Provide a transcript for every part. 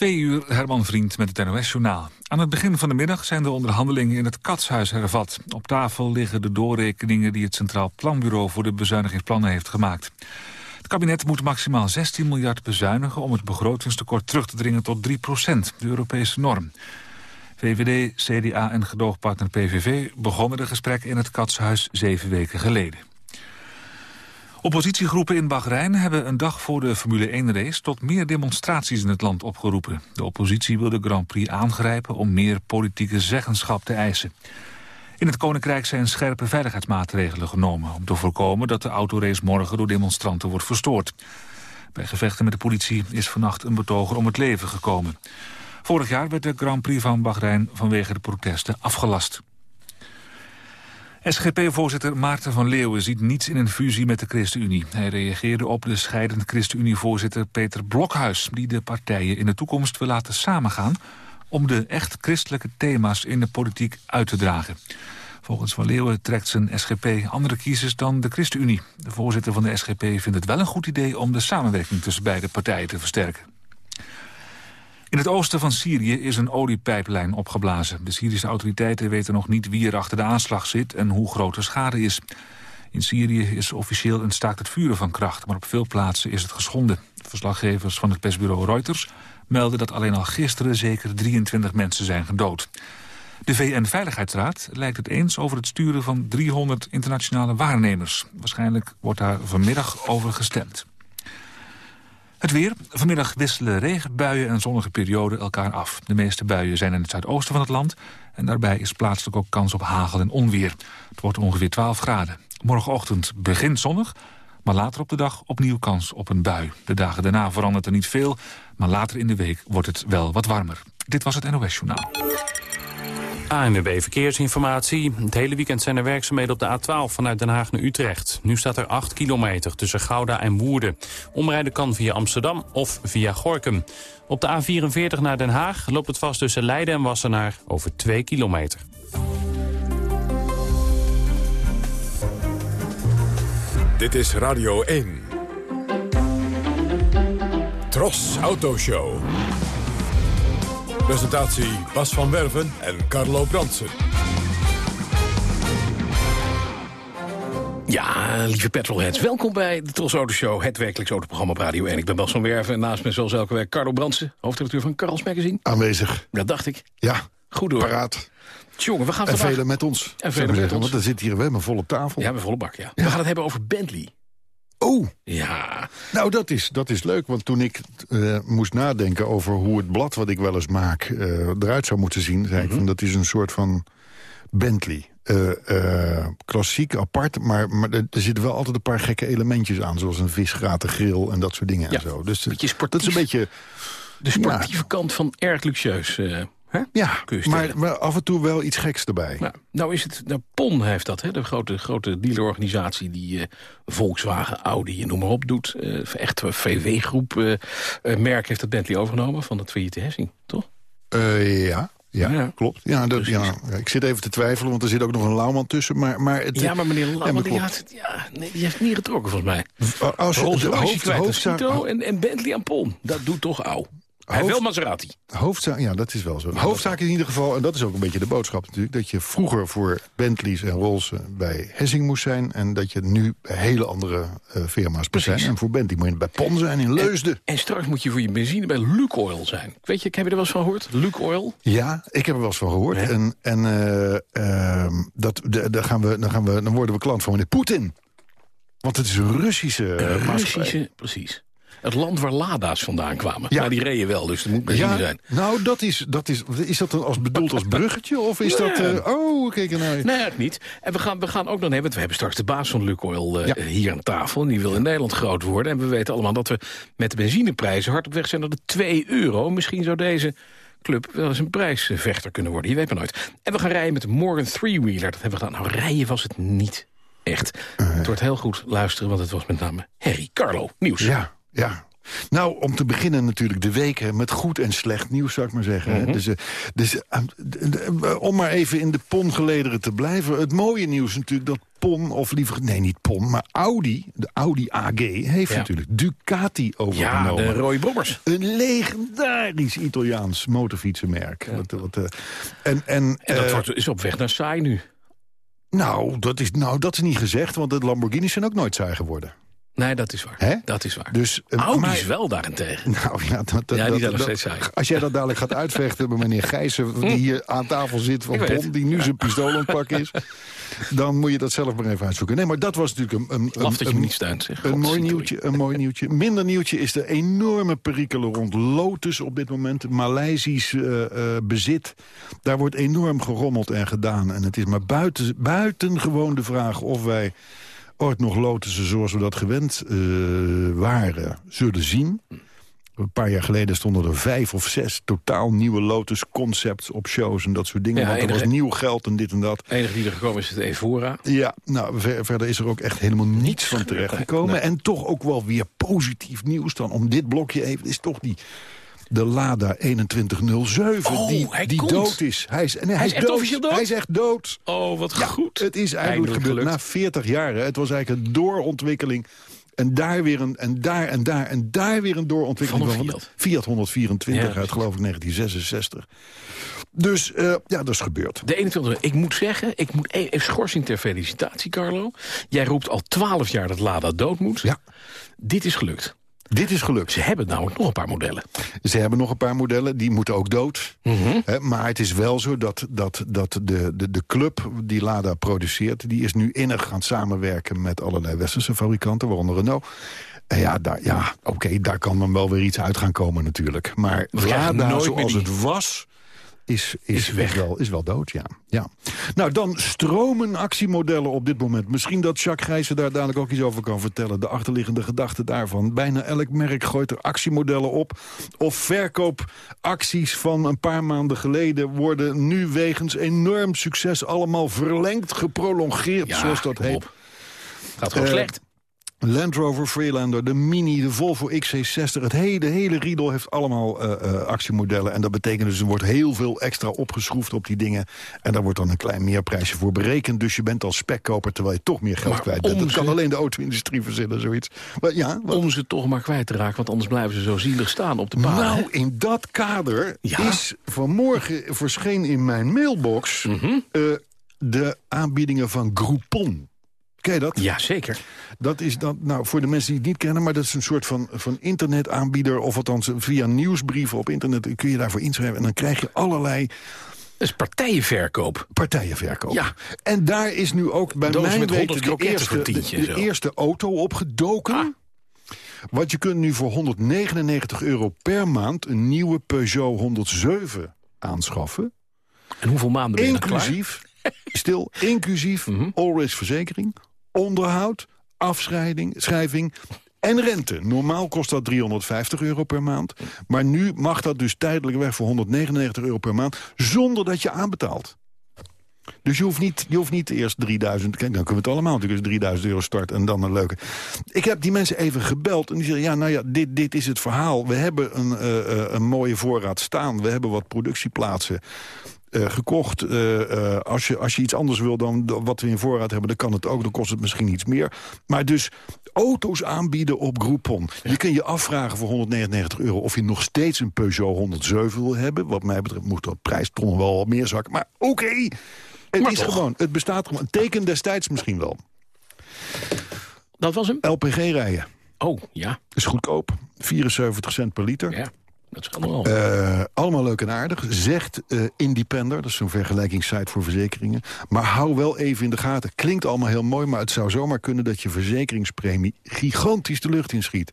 Twee uur, Herman Vriend met het NOS-journaal. Aan het begin van de middag zijn de onderhandelingen in het Katshuis hervat. Op tafel liggen de doorrekeningen die het Centraal Planbureau... voor de bezuinigingsplannen heeft gemaakt. Het kabinet moet maximaal 16 miljard bezuinigen... om het begrotingstekort terug te dringen tot 3 procent, de Europese norm. VVD, CDA en gedoogpartner PVV begonnen de gesprekken in het Katshuis zeven weken geleden. Oppositiegroepen in Bahrein hebben een dag voor de Formule 1-race... tot meer demonstraties in het land opgeroepen. De oppositie wil de Grand Prix aangrijpen om meer politieke zeggenschap te eisen. In het Koninkrijk zijn scherpe veiligheidsmaatregelen genomen... om te voorkomen dat de autorace morgen door demonstranten wordt verstoord. Bij gevechten met de politie is vannacht een betoger om het leven gekomen. Vorig jaar werd de Grand Prix van Bahrein vanwege de protesten afgelast. SGP-voorzitter Maarten van Leeuwen ziet niets in een fusie met de ChristenUnie. Hij reageerde op de scheidend ChristenUnie-voorzitter Peter Blokhuis... die de partijen in de toekomst wil laten samengaan... om de echt christelijke thema's in de politiek uit te dragen. Volgens Van Leeuwen trekt zijn SGP andere kiezers dan de ChristenUnie. De voorzitter van de SGP vindt het wel een goed idee... om de samenwerking tussen beide partijen te versterken. In het oosten van Syrië is een oliepijplijn opgeblazen. De Syrische autoriteiten weten nog niet wie er achter de aanslag zit... en hoe groot de schade is. In Syrië is officieel een staakt het vuren van kracht... maar op veel plaatsen is het geschonden. Verslaggevers van het persbureau Reuters melden dat alleen al gisteren... zeker 23 mensen zijn gedood. De VN-veiligheidsraad lijkt het eens over het sturen van 300 internationale waarnemers. Waarschijnlijk wordt daar vanmiddag over gestemd. Het weer. Vanmiddag wisselen regenbuien en zonnige perioden elkaar af. De meeste buien zijn in het zuidoosten van het land. En daarbij is plaatselijk ook kans op hagel en onweer. Het wordt ongeveer 12 graden. Morgenochtend begint zonnig, maar later op de dag opnieuw kans op een bui. De dagen daarna verandert er niet veel, maar later in de week wordt het wel wat warmer. Dit was het NOS Journaal. ANWB Verkeersinformatie. Het hele weekend zijn er werkzaamheden op de A12 vanuit Den Haag naar Utrecht. Nu staat er 8 kilometer tussen Gouda en Woerden. Omrijden kan via Amsterdam of via Gorkum. Op de A44 naar Den Haag loopt het vast tussen Leiden en Wassenaar over 2 kilometer. Dit is Radio 1. Tros Autoshow. Presentatie Bas van Werven en Carlo Brandsen. Ja, lieve petrolheads, welkom bij de Tros Auto Show, het wekelijks autoprogramma op Radio 1. Ik ben Bas van Werven en naast me zoals elke week Carlo Brandsen, hoofdredacteur van Carls Magazine. Aanwezig. Dat dacht ik. Ja, Goed hoor. paraat. Jongen, we gaan En vandaag... velen met ons. En velen met ons. Want er zit hier we hebben een volle tafel. Ja, met volle bak, ja. We gaan het hebben over Bentley. Oh, Ja, nou dat is, dat is leuk. Want toen ik eh, moest nadenken over hoe het blad wat ik wel eens maak... eh, eruit zou moeten zien, zei Mhm. ik van dat is een soort van Bentley. Eh, klassiek, apart, maar, maar er, zitten wel altijd een paar gekke elementjes aan... zoals een visgratengril en dat soort dingen Ja, en zo. Dus dat is een beetje... de sportieve kant van erg luxueus. Hè? Ja, je maar, maar af en toe wel iets geks erbij. Nou, nou is het, nou, PON heeft dat, hè, de grote, grote dealerorganisatie die eh, Volkswagen, Audi, noem maar op doet. Eh echt VW-groep eh, eh, merk heeft het Bentley overgenomen van het failliete Hessing, toch? Ja, ja, Ja. klopt. Ja, dat, ja, ja, ik zit even te twijfelen, want er zit ook nog een Lauwman tussen. Maar, maar het, Ja, maar meneer Lauwman, maar die, had ja, nee, die heeft niet getrokken volgens mij. Als je Rolls de Royce hoofd, Cito en, en Bentley aan PON. Dat doet toch oud. Hij wil Maserati. hoofdzaak, ja, dat is wel zo. Hoofdzaak is in ieder geval, en dat is ook een beetje de boodschap natuurlijk... dat je vroeger voor Bentleys en Rolls eh, bij Hessing moest zijn... en dat je nu bij hele andere eh, firma's moet zijn. En voor Bentley moet je bij PON zijn in Leusden. En straks moet je voor je benzine bij Lukoil zijn. Weet je, heb je er wel eens van gehoord? Lukoil? Ja, ik heb er wel eens van gehoord. Ja. En, en eh, ehm, dat, daar gaan we, dan, gaan we, dan worden we klant van meneer Poetin. Want het is een Russische. Russische, precies. Het land waar Lada's vandaan kwamen. Ja. Maar die reden wel, dus er moet benzine Ja, zijn. nou, dat is, dat is, is dat dan als bedoeld als bruggetje? Of is dat... eh, oh, kijk er nou. Nee, eigenlijk niet. En we gaan, we gaan ook nog hebben, want we hebben straks de baas van Lukoil eh, Ja. hier aan tafel. En die wil in Nederland groot worden. En we weten allemaal dat we met de benzineprijzen hard op weg zijn naar de 2 euro. Misschien zou deze club wel eens een prijsvechter kunnen worden. Je weet maar nooit. En we gaan rijden met de Morgan Three-wheeler. Dat hebben we gedaan. Nou, rijden was het niet echt. Eh. Het wordt heel goed luisteren, want het was met name Harry Carlo. Nieuws. Ja, ja. Nou, om te beginnen natuurlijk de week hè, met goed en slecht nieuws, zou ik maar zeggen. hè. Dus, eh, dus eh, eh, om maar even in de PON-gelederen te blijven. Het mooie nieuws natuurlijk dat PON, of liever, nee niet PON, maar Audi, de Audi AG, heeft Ja. natuurlijk Ducati Ja, overgenomen. de rode bobbers. Een legendarisch Italiaans motorfietsenmerk. Wat, wat, en, en, En dat wordt, is op weg naar saai nu. nou, dat is, nou, dat is niet gezegd, want de Lamborghinis zijn ook nooit saai geworden. Nee, dat is waar. Dat is waar. Dus, eh, Audi's maar- wel daarentegen. Nou ja, dat, dat, Ja, die dat- zijn nog dat- steeds. Als jij dat dadelijk gaat uitvechten met meneer Gijssen... die hier aan tafel zit van het. die nu zijn pistool aan het pakken is... dan moet je dat zelf maar even uitzoeken. Nee, maar dat was natuurlijk een, een, Laf dat je een, me niet steunt, zeg. een mooi nieuwtje, een mooi nieuwtje. Minder nieuwtje is de enorme perikelen rond Lotus op dit moment. Maleisisch eh, eh, bezit. Daar wordt enorm gerommeld en gedaan. En het is maar buiten, buitengewoon de vraag of wij ooit nog Lotussen zoals we dat gewend eh, waren zullen zien. Een paar jaar geleden stonden er vijf of zes totaal nieuwe Lotus concepts op shows en dat soort dingen. Ja, want er was nieuw geld en dit en dat. Het enige die er gekomen is het Evora. Ja, nou, ver- verder is er ook echt helemaal niets van terechtgekomen. Nee. En toch ook wel weer positief nieuws dan. Om dit blokje even, is toch die... De Lada 2107, Oh, die, hij die komt. dood is. Hij is, nee, hij is echt dood. officieel dood? Hij is echt dood. Oh, wat Ja, goed. Het is eigenlijk Eindelijk gebeurd gelukt. na 40 jaar. hè. Het was eigenlijk een doorontwikkeling. En daar weer een, en daar en daar en daar weer een doorontwikkeling Van. Fiat. Fiat 124 Ja, uit geloof ik 1966. Dus eh, ja, dat is gebeurd. De 21 Ik moet zeggen, ik moet e- even schorsing ter felicitatie, Carlo. Jij roept al 12 jaar dat Lada dood moet. Ja. Dit is gelukt. Dit is gelukt. Ze hebben namelijk nog een paar modellen. Ze hebben nog een paar modellen, die moeten ook dood. Mhm. Maar het is wel zo dat, dat, dat de, de, de club die Lada produceert... die is nu innig gaan samenwerken met allerlei westerse fabrikanten... waaronder Renault. En ja, daar, ja oké, daar kan dan wel weer iets uit gaan komen natuurlijk. Maar Lada meer zoals die- het was... Is, is, Is weg. is, wel, is wel dood, ja. ja. Nou, dan stromen actiemodellen op dit moment. Misschien dat Jacques Gijzen daar dadelijk ook iets over kan vertellen. De achterliggende gedachte daarvan. Bijna elk merk gooit er actiemodellen op. Of verkoopacties van een paar maanden geleden... worden nu wegens enorm succes allemaal verlengd, geprolongeerd, Ja, zoals dat heet. op. Gaat gewoon Eh, slecht. Land Rover Freelander, de Mini, de Volvo XC60. Het hele, hele riedel heeft allemaal eh, eh, actiemodellen. En dat betekent dus er wordt heel veel extra opgeschroefd op die dingen. En daar wordt dan een klein meerprijsje voor berekend. Dus je bent als spekkoper terwijl je toch meer geld Maar kwijt bent. om Dat kan alleen de auto-industrie verzinnen, zoiets. Maar ja, wat- Om ze toch maar kwijt te raken, want anders blijven ze zo zielig staan op de baan. hè? nou, in dat kader Ja. is vanmorgen verscheen in mijn mailbox... Mhm. eh, de aanbiedingen van Groupon. Ken je dat? Ja, zeker. Dat is dan, nou, voor de mensen die het niet kennen... maar dat is een soort van, van internetaanbieder... of althans via nieuwsbrieven op internet kun je daarvoor inschrijven... en dan krijg je allerlei Dat is partijenverkoop. partijen verkopen. Ja. En daar is nu ook bij Doos mijn met weten 100 de, eerste, de, eerste auto opgedoken. Ah. Want je kunt nu voor 199 euro per maand... een nieuwe Peugeot 107 aanschaffen. En hoeveel maanden ben je? Inclusief, stil, inclusief Mhm. all-risk verzekering, onderhoud, afschrijving schrijving en rente. Normaal kost dat 350 euro per maand. Maar nu mag dat dus tijdelijk weg voor 199 euro per maand... zonder dat je aanbetaalt. Dus je hoeft niet, je hoeft niet eerst 3000... Kijk, dan kunnen we het allemaal natuurlijk eens 3000 euro starten en dan een leuke. Ik heb die mensen even gebeld en die zeggen... ja, nou ja, dit, dit is het verhaal. We hebben een, eh, eh, een mooie voorraad staan. We hebben wat productieplaatsen eh, gekocht. Eh, eh, als, je, als je iets anders wil dan wat we in voorraad hebben... dan kan het ook, dan kost het misschien iets meer. Maar dus auto's aanbieden op Groupon. Je kunt je afvragen voor 199 euro... of je nog steeds een Peugeot 107 wil hebben. Wat mij betreft moet dat prijs toch wel wat meer zakken. Maar oké, het Maar is toch. gewoon, het bestaat gewoon. Een teken destijds misschien wel. Dat was hem? LPG rijden Oh, ja. is goedkoop. 74 cent per liter. ja. Dat is allemaal. Eh, allemaal leuk en aardig, zegt eh, Independer. Dat is zo'n vergelijkingssite voor verzekeringen. Maar hou wel even in de gaten. Klinkt allemaal heel mooi, maar het zou zomaar kunnen... dat je verzekeringspremie gigantisch de lucht inschiet.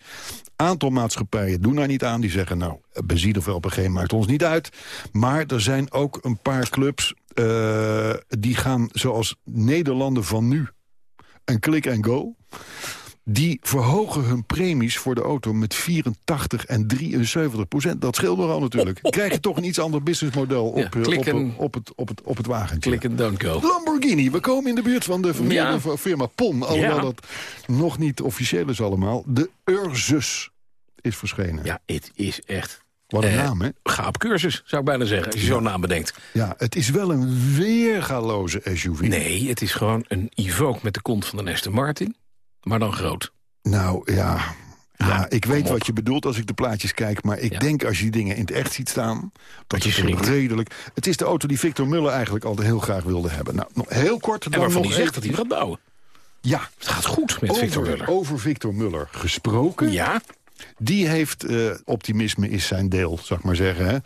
Aantal maatschappijen doen daar niet aan. Die zeggen, nou, benzine of LPG maakt ons niet uit. Maar er zijn ook een paar clubs... eh, die gaan zoals Nederlanden van nu... een click and go... Die verhogen hun premies voor de auto met 84 en 73 procent. Dat scheelt nogal natuurlijk. Krijg je toch een iets ander businessmodel op, Ja, eh, klik op, en- op, het, op, het, op het wagentje. Click and don't go. Lamborghini, we komen in de buurt van de firma, Ja. firma Pon. Alhoewel Ja. dat nog niet officieel is allemaal. De Ursus. is verschenen. Ja, het is echt... Wat een eh, naam, hè? Ga op cursus, zou ik bijna zeggen, als je zo'n naam bedenkt. Ja, het is wel een weergaloze SUV. Nee, het is gewoon een Evoque met de kont van de Aston Martin. Maar dan groot. Nou, ja... Ja, ik weet wat je bedoelt als ik de plaatjes kijk... maar ik Ja. denk als je die dingen in het echt ziet staan... dat je het redelijk... Het is de auto die Victor Muller eigenlijk al heel graag wilde hebben. Nou, nog heel kort En dan waarvan nog hij zegt dat hij gaat bouwen. Ja, Het gaat goed met over, Victor Muller. over Victor Muller gesproken. Ja, Die heeft, eh, optimisme is zijn deel, zou ik maar zeggen. Hè?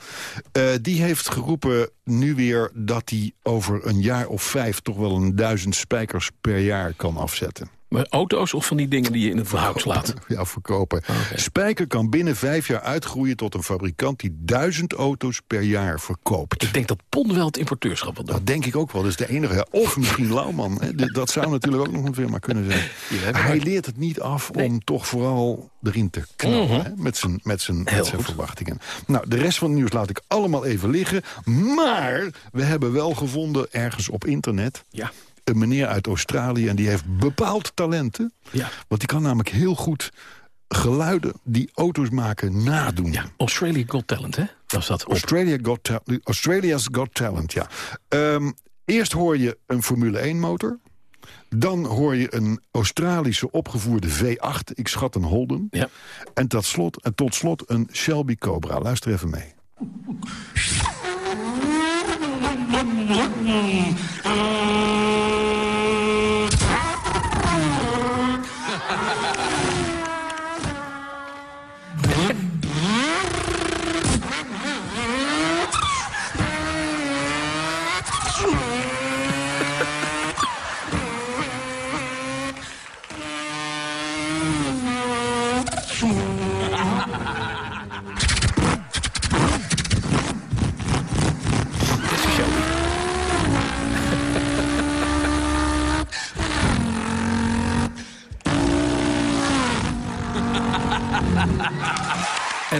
Eh, die heeft geroepen nu weer dat hij over een jaar of vijf... toch wel een duizend spijkers per jaar kan afzetten. Auto's of van die dingen die je in het hout slaat? Ja, verkopen. Spijker kan binnen vijf jaar uitgroeien tot een fabrikant... die duizend auto's per jaar verkoopt. Ik denk dat Pon wel het importeurschap wil doen. Dat denk ik ook wel. Dat is de enige. Of misschien Lauwman. Dat zou natuurlijk ook nog een firma kunnen zijn. Hij leert het niet af om toch vooral erin te knallen. hè, Met zijn, met zijn, met zijn verwachtingen. Nou, de rest van het nieuws laat ik allemaal even liggen. Maar we hebben wel gevonden ergens op internet... Ja. Een meneer uit Australië en die heeft bepaald talenten. Ja. Want die kan namelijk heel goed geluiden die auto's maken nadoen. ja, Australia Got Talent, hè? Was dat op. Australia Got Australia's Got Talent, ja. Ehm, eerst hoor je een Formule 1-motor. Dan hoor je een Australische opgevoerde V8. Ik schat een Holden. Ja. En tot slot, en tot slot een Shelby Cobra. Luister even mee.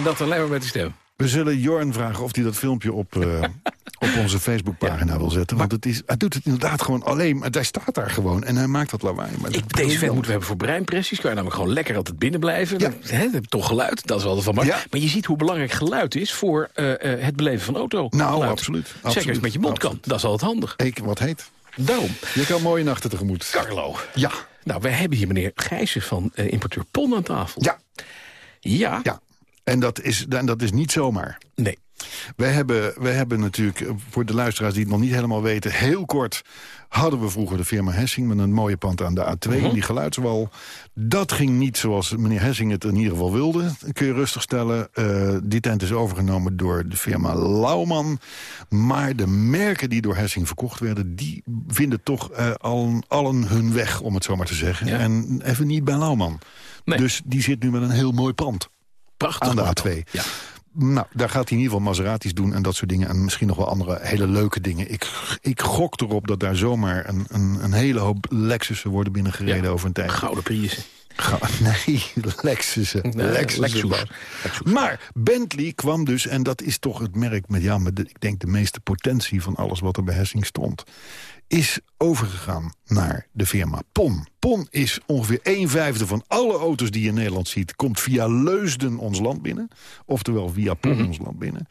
En dat alleen maar met die stem. We zullen Jorn vragen of hij dat filmpje op, eh, op onze Facebookpagina wil zetten. Want het is, hij doet het inderdaad gewoon alleen. Maar hij staat daar gewoon en hij maakt dat lawaai. Maar dat- Ik, deze vent moeten we hebben voor breinpressies. Kan je namelijk gewoon lekker altijd binnen blijven. Ja. Je toch geluid. Dat is wel van maar. Ja. Maar je ziet hoe belangrijk geluid is voor eh, eh, het beleven van auto. Nou, Geluid. absoluut, Zeker als je absoluut, met je mond absoluut. kan. Dat is altijd handig. Ik, wat heet? Daarom. Je kan mooie nachten tegemoet. Carlo. Ja, Nou, wij hebben hier meneer Gijzen van importeur Pon aan tafel. ja, Ja. ja. En dat is, en dat is niet zomaar. Nee. Wij hebben, wij hebben natuurlijk, eh, voor de luisteraars die het nog niet helemaal weten... heel kort hadden we vroeger de firma Hessing... met een mooie pand aan de A2, Mhm. die geluidswal. Dat ging niet zoals meneer Hessing het in ieder geval wilde. Kun je rustig stellen. Eh, die tent is overgenomen door de firma Lauwman. Maar de merken die door Hessing verkocht werden... die vinden toch eh, allen, allen hun weg, om het zo maar te zeggen. Ja. En even niet bij Lauwman. Nee. Dus die zit nu met een heel mooi pand Prachtig. aan de auto. A2. Ja. Nou, daar gaat hij in ieder geval Maseratis doen en dat soort dingen. En misschien nog wel andere hele leuke dingen. Ik, ik gok erop dat daar zomaar een, een, een hele hoop Lexussen worden binnengereden Ja. over een tijd. Gouden Prius. Ga- nee, Lexussen. Nee. Lexus. Maar Bentley kwam dus, en dat is toch het merk met, ja, met de, ik denk de meeste potentie van alles wat er bij Hessing stond, is overgegaan naar de firma PON. PON is ongeveer een vijfde van alle auto's die je in Nederland ziet... komt via Leusden ons land binnen. Oftewel via PON Mhm. ons land binnen.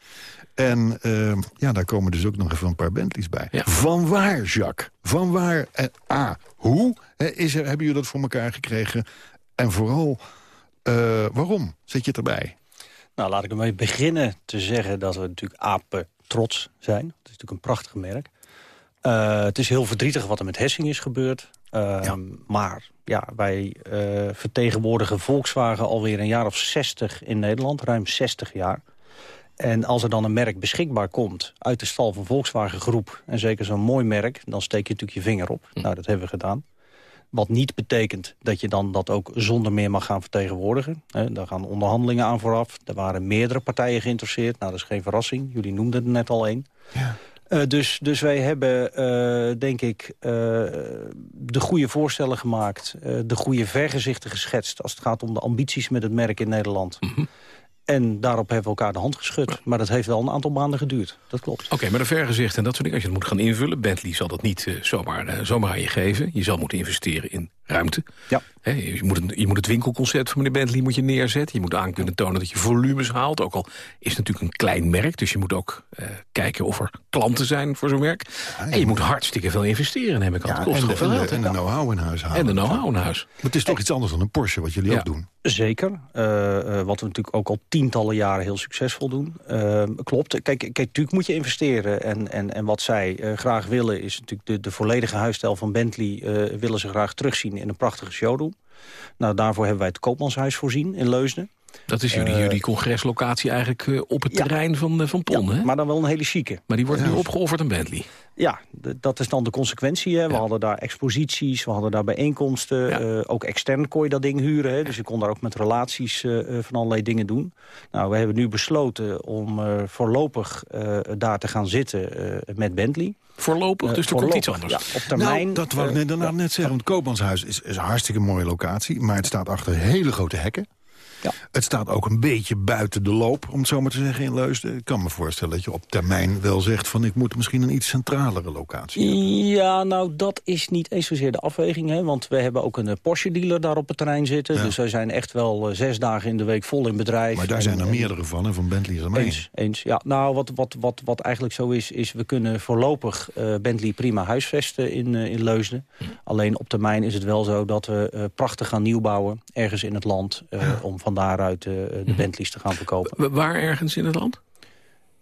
En eh, ja, daar komen dus ook nog even een paar Bentleys bij. Ja. Van waar, Jacques? Van waar? En A, hoe is er, hebben jullie dat voor elkaar gekregen? En vooral, eh, waarom zet je het erbij? Nou, laat ik ermee beginnen te zeggen dat we natuurlijk apen trots zijn. Het is natuurlijk een prachtig merk. Eh, het is heel verdrietig wat er met Hessing is gebeurd. Ehm, Maar ja, wij eh, vertegenwoordigen Volkswagen alweer een jaar of 60 in Nederland. Ruim 60 jaar. En als er dan een merk beschikbaar komt uit de stal van Volkswagen Groep... en zeker zo'n mooi merk, dan steek je natuurlijk je vinger op. Nou, dat hebben we gedaan. Wat niet betekent dat je dan dat ook zonder meer mag gaan vertegenwoordigen. Daar gaan onderhandelingen aan vooraf. Er waren meerdere partijen geïnteresseerd. Nou, dat is geen verrassing. Jullie noemden er net al één. Eh, dus, dus wij hebben, eh, denk ik, eh, de goede voorstellen gemaakt. de goede vergezichten geschetst als het gaat om de ambities met het merk in Nederland. En daarop hebben we elkaar de hand geschud. Maar dat heeft wel een aantal maanden geduurd. Dat klopt. Oké, maar de vergezicht en dat soort dingen, als je het moet gaan invullen... Bentley zal dat niet zomaar, zomaar aan je geven. Je zal moeten investeren in ruimte. Ja. Je, moet een, je moet het winkelconcept van meneer Bentley moet je neerzetten. Je moet aan kunnen tonen dat je volumes haalt. Ook al is het natuurlijk een klein merk. Dus je moet ook eh, kijken of er klanten zijn voor zo'n merk. en je moet hartstikke veel investeren, heb ik al. Ja, het kost en, de, veel geld. de, en hè? de know-how in huis halen. En de know-how in huis. Maar het is toch iets anders dan een Porsche, wat jullie Ja. ook doen. Zeker. Eh, eh, wat we natuurlijk ook al tientallen jaren heel succesvol doen. Klopt. Kijk, kijk, natuurlijk moet je investeren. En, en, en wat zij graag willen is natuurlijk de, de volledige huisstijl van Bentley... eh, willen ze graag terugzien in een prachtige showroom. Nou, daarvoor hebben wij het Koopmanshuis voorzien in Leusden. Dat is jullie, Eh, jullie congreslocatie eigenlijk eh, op het ja. terrein van, eh, van Pon, Ja, hè? maar dan wel een hele chique. Maar die wordt Ja. nu opgeofferd aan Bentley. Ja, dat is dan de consequentie. Hè. We Ja. hadden daar exposities, we hadden daar bijeenkomsten. Ja. eh, ook extern kon je dat ding huren. Hè. Dus je kon daar ook met relaties eh, eh, van allerlei dingen doen. Nou, we hebben nu besloten om eh, voorlopig eh, daar te gaan zitten eh, met Bentley. Voorlopig, Eh, dus er komt iets anders. Ja, op termijn. nou, dat wou ik eh, net, daarna net zeggen. Want Koopmanshuis is, is een hartstikke mooie locatie. Maar het staat achter hele grote hekken. Ja. Het staat ook een beetje buiten de loop, om het zo maar te zeggen, in Leusden. Ik kan me voorstellen dat je op termijn wel zegt... van ik moet misschien een iets centralere locatie hebben. Ja, nou, dat is niet eens zozeer de afweging. Hè, want we hebben ook een eh, Porsche-dealer daar op het terrein zitten. Ja. Dus wij zijn echt wel eh, zes dagen in de week vol in bedrijf. Maar daar En- zijn er en- meerdere van, en van Bentley is er maar. Eens, eens. Ja, nou, wat, wat, wat, wat eigenlijk zo is, is we kunnen voorlopig eh, Bentley prima huisvesten in, in Leusden. Alleen op termijn is het wel zo dat we prachtig gaan nieuwbouwen ergens in het land... om van daaruit eh, de Bentleys te gaan verkopen. Wa- Waar ergens in het land?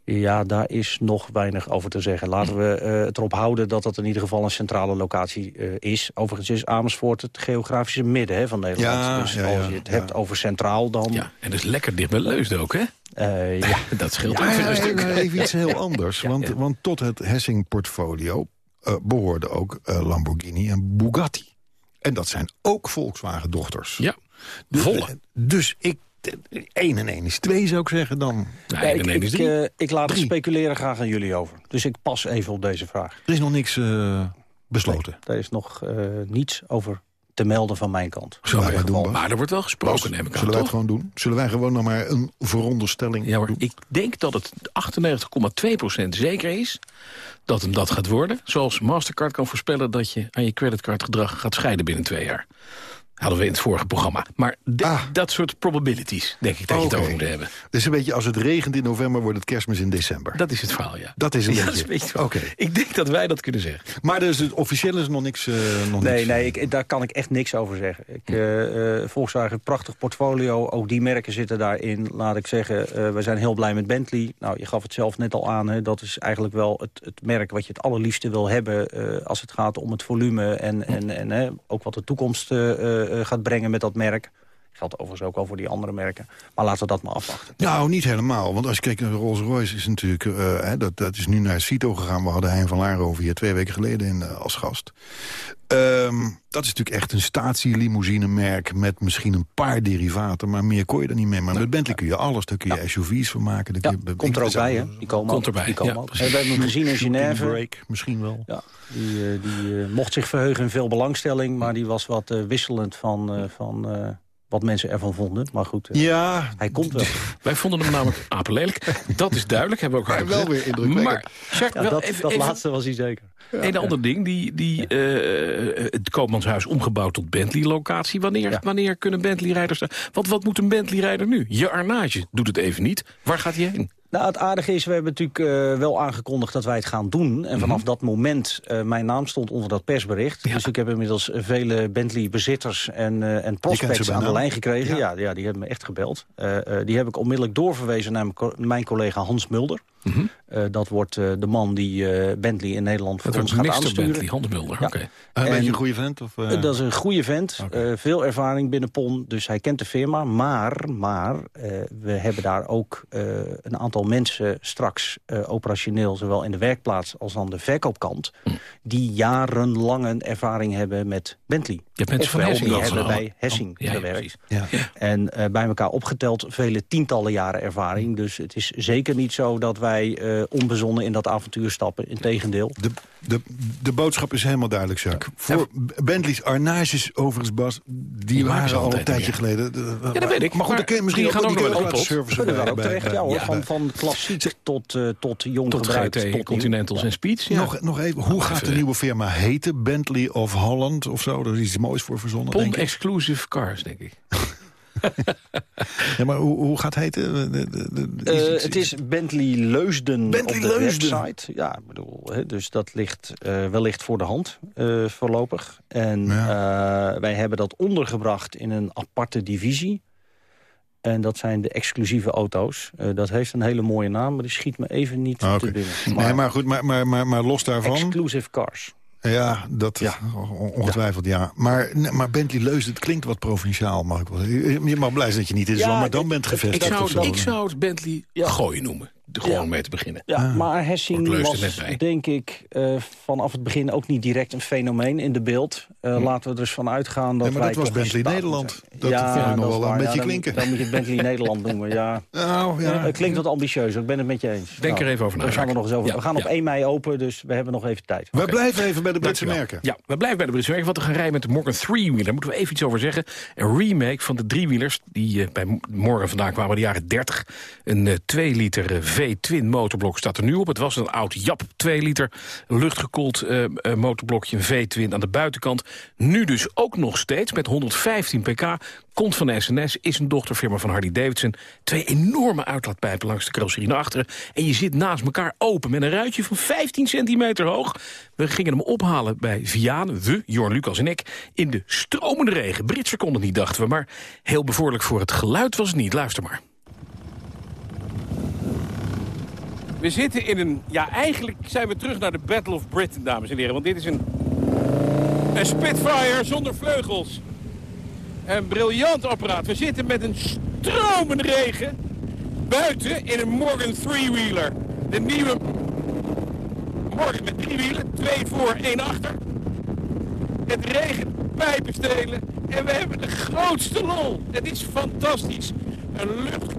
Ja, daar is nog weinig over te zeggen. Laten we eh, het erop houden dat dat in ieder geval een centrale locatie eh, is. Overigens is Amersfoort het geografische midden hè, van Nederland. Ja, dus ja, als je het ja. hebt over centraal, dan... Ja, en dat is lekker dicht bij Leusden ook, hè? eh, ja. Dat scheelt Ja, ook weer ja, een stuk. even iets heel anders. want, ja. want tot het Hessing-portfolio eh behoorden ook eh, Lamborghini en Bugatti. En dat zijn ook Volkswagen-dochters. Ja, Dus, volle. Dus ik... 1 en 1 is 2, zou ik zeggen dan. Nee, Ja, nee, ik, is drie. eh, ik laat het speculeren graag aan jullie over. Dus ik pas even op deze vraag. Er is nog niks eh, besloten. Daar is nog eh, niets over te melden van mijn kant. Zo, Zullen wij doen, maar er wordt wel gesproken, Bas, neem ik aan, zullen wij het gewoon doen? Zullen wij gewoon nog maar een veronderstelling Ja, maar doen? ik denk dat het 98,2% zeker is dat hem dat gaat worden. Zoals Mastercard kan voorspellen dat je aan je creditcardgedrag gaat scheiden binnen twee jaar. Hadden we in het vorige programma. Maar de- Ah. dat soort probabilities, denk ik dat je het over moet hebben. Dus een beetje als het regent in november, wordt het kerstmis in december. Dat is het verhaal, ja. Dat is een Ja, beetje... dat is een beetje het verhaal. Oké. Ik denk dat wij dat kunnen zeggen. Maar dus het officieel is nog niks... eh, nog Nee, niks, nee ik, daar kan ik echt niks over zeggen. Ik, eh, eh, Volkswagen, prachtig portfolio. Ook die merken zitten daarin. Laat ik zeggen, eh, we zijn heel blij met Bentley. Nou, je gaf het zelf net al aan. Hè, dat is eigenlijk wel het, het merk wat je het allerliefste wil hebben... eh, als het gaat om het volume en, en, en hè, ook wat de toekomst eh, eh, gaat brengen met dat merk. Geldt overigens ook al voor die andere merken. Maar laten we dat maar afwachten. Nou, niet helemaal. Want als je kijkt naar Rolls-Royce is natuurlijk... eh, hè, dat, dat is nu naar Cito gegaan. We hadden Hein van Laar over hier twee weken geleden in, eh, als gast. Ehm, dat is natuurlijk echt een statielimousine-merk... met misschien een paar derivaten, maar meer kon je er niet mee. Maar met Bentley kun je alles. Daar kun je SUV's van maken. daar Ja, kun je- komt er ook bij, hè? Die komen Komt ook. erbij, Die komen ja, ook. we hebben hem gezien in Genève. Misschien wel. Ja, die, eh, die mocht zich verheugen in veel belangstelling... maar die was wat wisselend van, eh, van eh, wat mensen ervan vonden. Maar goed, eh, Ja, hij komt wel. Wij vonden hem namelijk apenlelijk. Dat is duidelijk, hebben we ook hard wel weer indrukwekkend. Maar, Jacques, Ja, wel dat even, dat even laatste was hij zeker. een ander ding. Die, die, eh, het Koopmanshuis omgebouwd tot Bentley-locatie. Wanneer, Ja. wanneer kunnen Bentley-rijders... daar- Wat, wat moet een Bentley-rijder nu? Je arnage doet het even niet. Waar gaat hij heen? Nou, het aardige is, we hebben natuurlijk eh, wel aangekondigd dat wij het gaan doen. En vanaf dat moment, eh, mijn naam stond onder dat persbericht. Ja. Dus ik heb inmiddels vele Bentley-bezitters en, eh, en prospects aan de lijn gekregen. Ja. Ja. Ja, die hebben me echt gebeld. Eh, eh, die heb ik onmiddellijk doorverwezen naar mijn collega Hans Mulder. Mhm. Eh, dat wordt eh, de man die eh, Bentley in Nederland voor Dat ons gaat Mr. aansturen. Bentley, Hans Mulder. Ja. Oké. een En- beetje een goede vent? Of, Dat is een goede vent, eh, veel ervaring binnen PON, dus hij kent de firma. Maar, maar eh, we hebben daar ook eh, een aantal mensen straks eh, operationeel... zowel in de werkplaats als aan de verkoopkant... Hm. die jarenlange ervaring hebben met Bentley. Je hebt mensen van Ofwel, Hessing die hebben bij Hessing Ja, ja, gewerkt. ja. En eh, bij elkaar opgeteld vele tientallen jaren ervaring. Dus het is zeker niet zo dat wij wij uh, onbezonnen in dat avontuur stappen. Integendeel. De, de, de boodschap is helemaal duidelijk, Jacques. Voor Bentley's Arnages, overigens, Bas, die, die waren al een tijdje geleden. Ja, dat weet ik. Maar goed, kun je misschien die gaan ook nog wel service bij, bij, terecht, ja, hoor, van, van klassiek tot, uh, tot jong tot gebruikt. GT, tot Continentals en Speeds. Ja. Nog, nog even, hoe gaat de nieuwe firma heten? Bentley of Holland of zo? Daar is iets moois voor verzonnen, Pond Exclusive Cars, denk ik. ja, maar hoe, hoe gaat het heten? De, de, de, uh, het is Bentley Leusden Bentley op de Leusden. website. Ja, ik bedoel, hè, dus dat ligt uh, wellicht voor de hand uh, voorlopig. En ja. wij hebben dat ondergebracht in een aparte divisie. En dat zijn de exclusieve auto's. Uh, dat heeft een hele mooie naam, maar die schiet me even niet okay. te binnen. Maar, nee, maar goed, maar, maar, maar, maar los daarvan... Exclusive cars. Ja, dat ja. ongetwijfeld, ja. ja. Maar, maar Bentley Leus, het klinkt wat provinciaal, mag ik wel Je mag blij zijn dat je niet in ja, maar dan bent gevestigd. Ik zou, ik zou het Bentley ja. gooien noemen gewoon mee te beginnen. Ja, ah. maar Hessing was, denk ik, uh, vanaf het begin ook niet direct een fenomeen in de beeld. Uh, hm. Laten we er dus van uitgaan dat nee, maar wij dat was Bentley Nederland. Dat ja, vind ik nog wel waar. een beetje ja, klinken. Dan, dan, moet je het Bentley Nederland noemen, ja. Nou, ja. Het klinkt wat ambitieus, ik ben het met je eens. Denk nou, er even over na. Daar gaan we, nog eens over. we gaan op 1 mei open, dus we hebben nog even tijd. We okay. blijven even bij de Britse merken. Ja, we blijven bij de Britse merken, want we gaan rijden met de Morgan 3-wheeler. Daar moeten we even iets over zeggen. Een remake van de driewielers die uh, bij Morgan vandaan kwamen de jaren 30. Een uh, 2 liter V-twin motorblok staat er nu op. Het was een oud Jap 2 liter luchtgekoeld uh, uh, motorblokje, een V-twin aan de buitenkant. Nu dus ook nog steeds met 115 pk. Komt van SNS, is een dochterfirma van Harley Davidson. Twee enorme uitlaatpijpen langs de carrosserie naar achteren. En je zit naast elkaar open met een ruitje van 15 centimeter hoog. We gingen hem ophalen bij Vianen, we, Jorn Lucas en ik... in de stromende regen. Britser kon het niet, dachten we. Maar heel bevorderlijk voor het geluid was het niet. Luister maar. We zitten in een... Ja, eigenlijk zijn we terug naar de Battle of Britain, dames en heren. Want dit is een, een Spitfire zonder vleugels. Een briljant apparaat. We zitten met een stromende regen buiten in een Morgan 3-wheeler. De nieuwe Morgan met drie wielen. Twee voor, één achter. Het regent, pijpen stelen. En we hebben de grootste lol. Het is fantastisch. Een.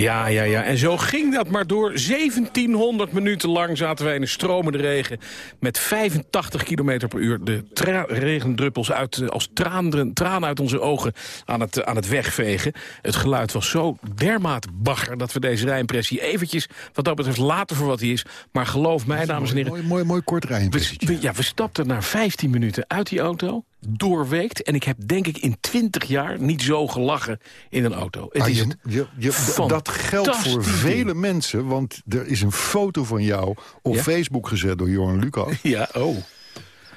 Ja, ja, ja. En zo ging dat maar door. 1700 minuten lang zaten wij in een stromende regen... met 85 km per uur de regendruppels uit, eh, als tranen, tranen uit onze ogen aan het, aan het wegvegen. Het geluid was zo dermate bagger dat we deze rijimpressie eventjes... wat dat betreft later voor wat hij is. Maar geloof mij, dames en heren... Mooi, mooi, mooi kort rijimpressie. Ja, we stapten na 15 minuten uit die auto doorweekt. En ik heb denk ik in 20 jaar niet zo gelachen in een auto. Het ah, is je, je, je, dat geldt voor vele mensen, want er is een foto van jou op ja? Facebook gezet door Johan Lucas. Ja, oh.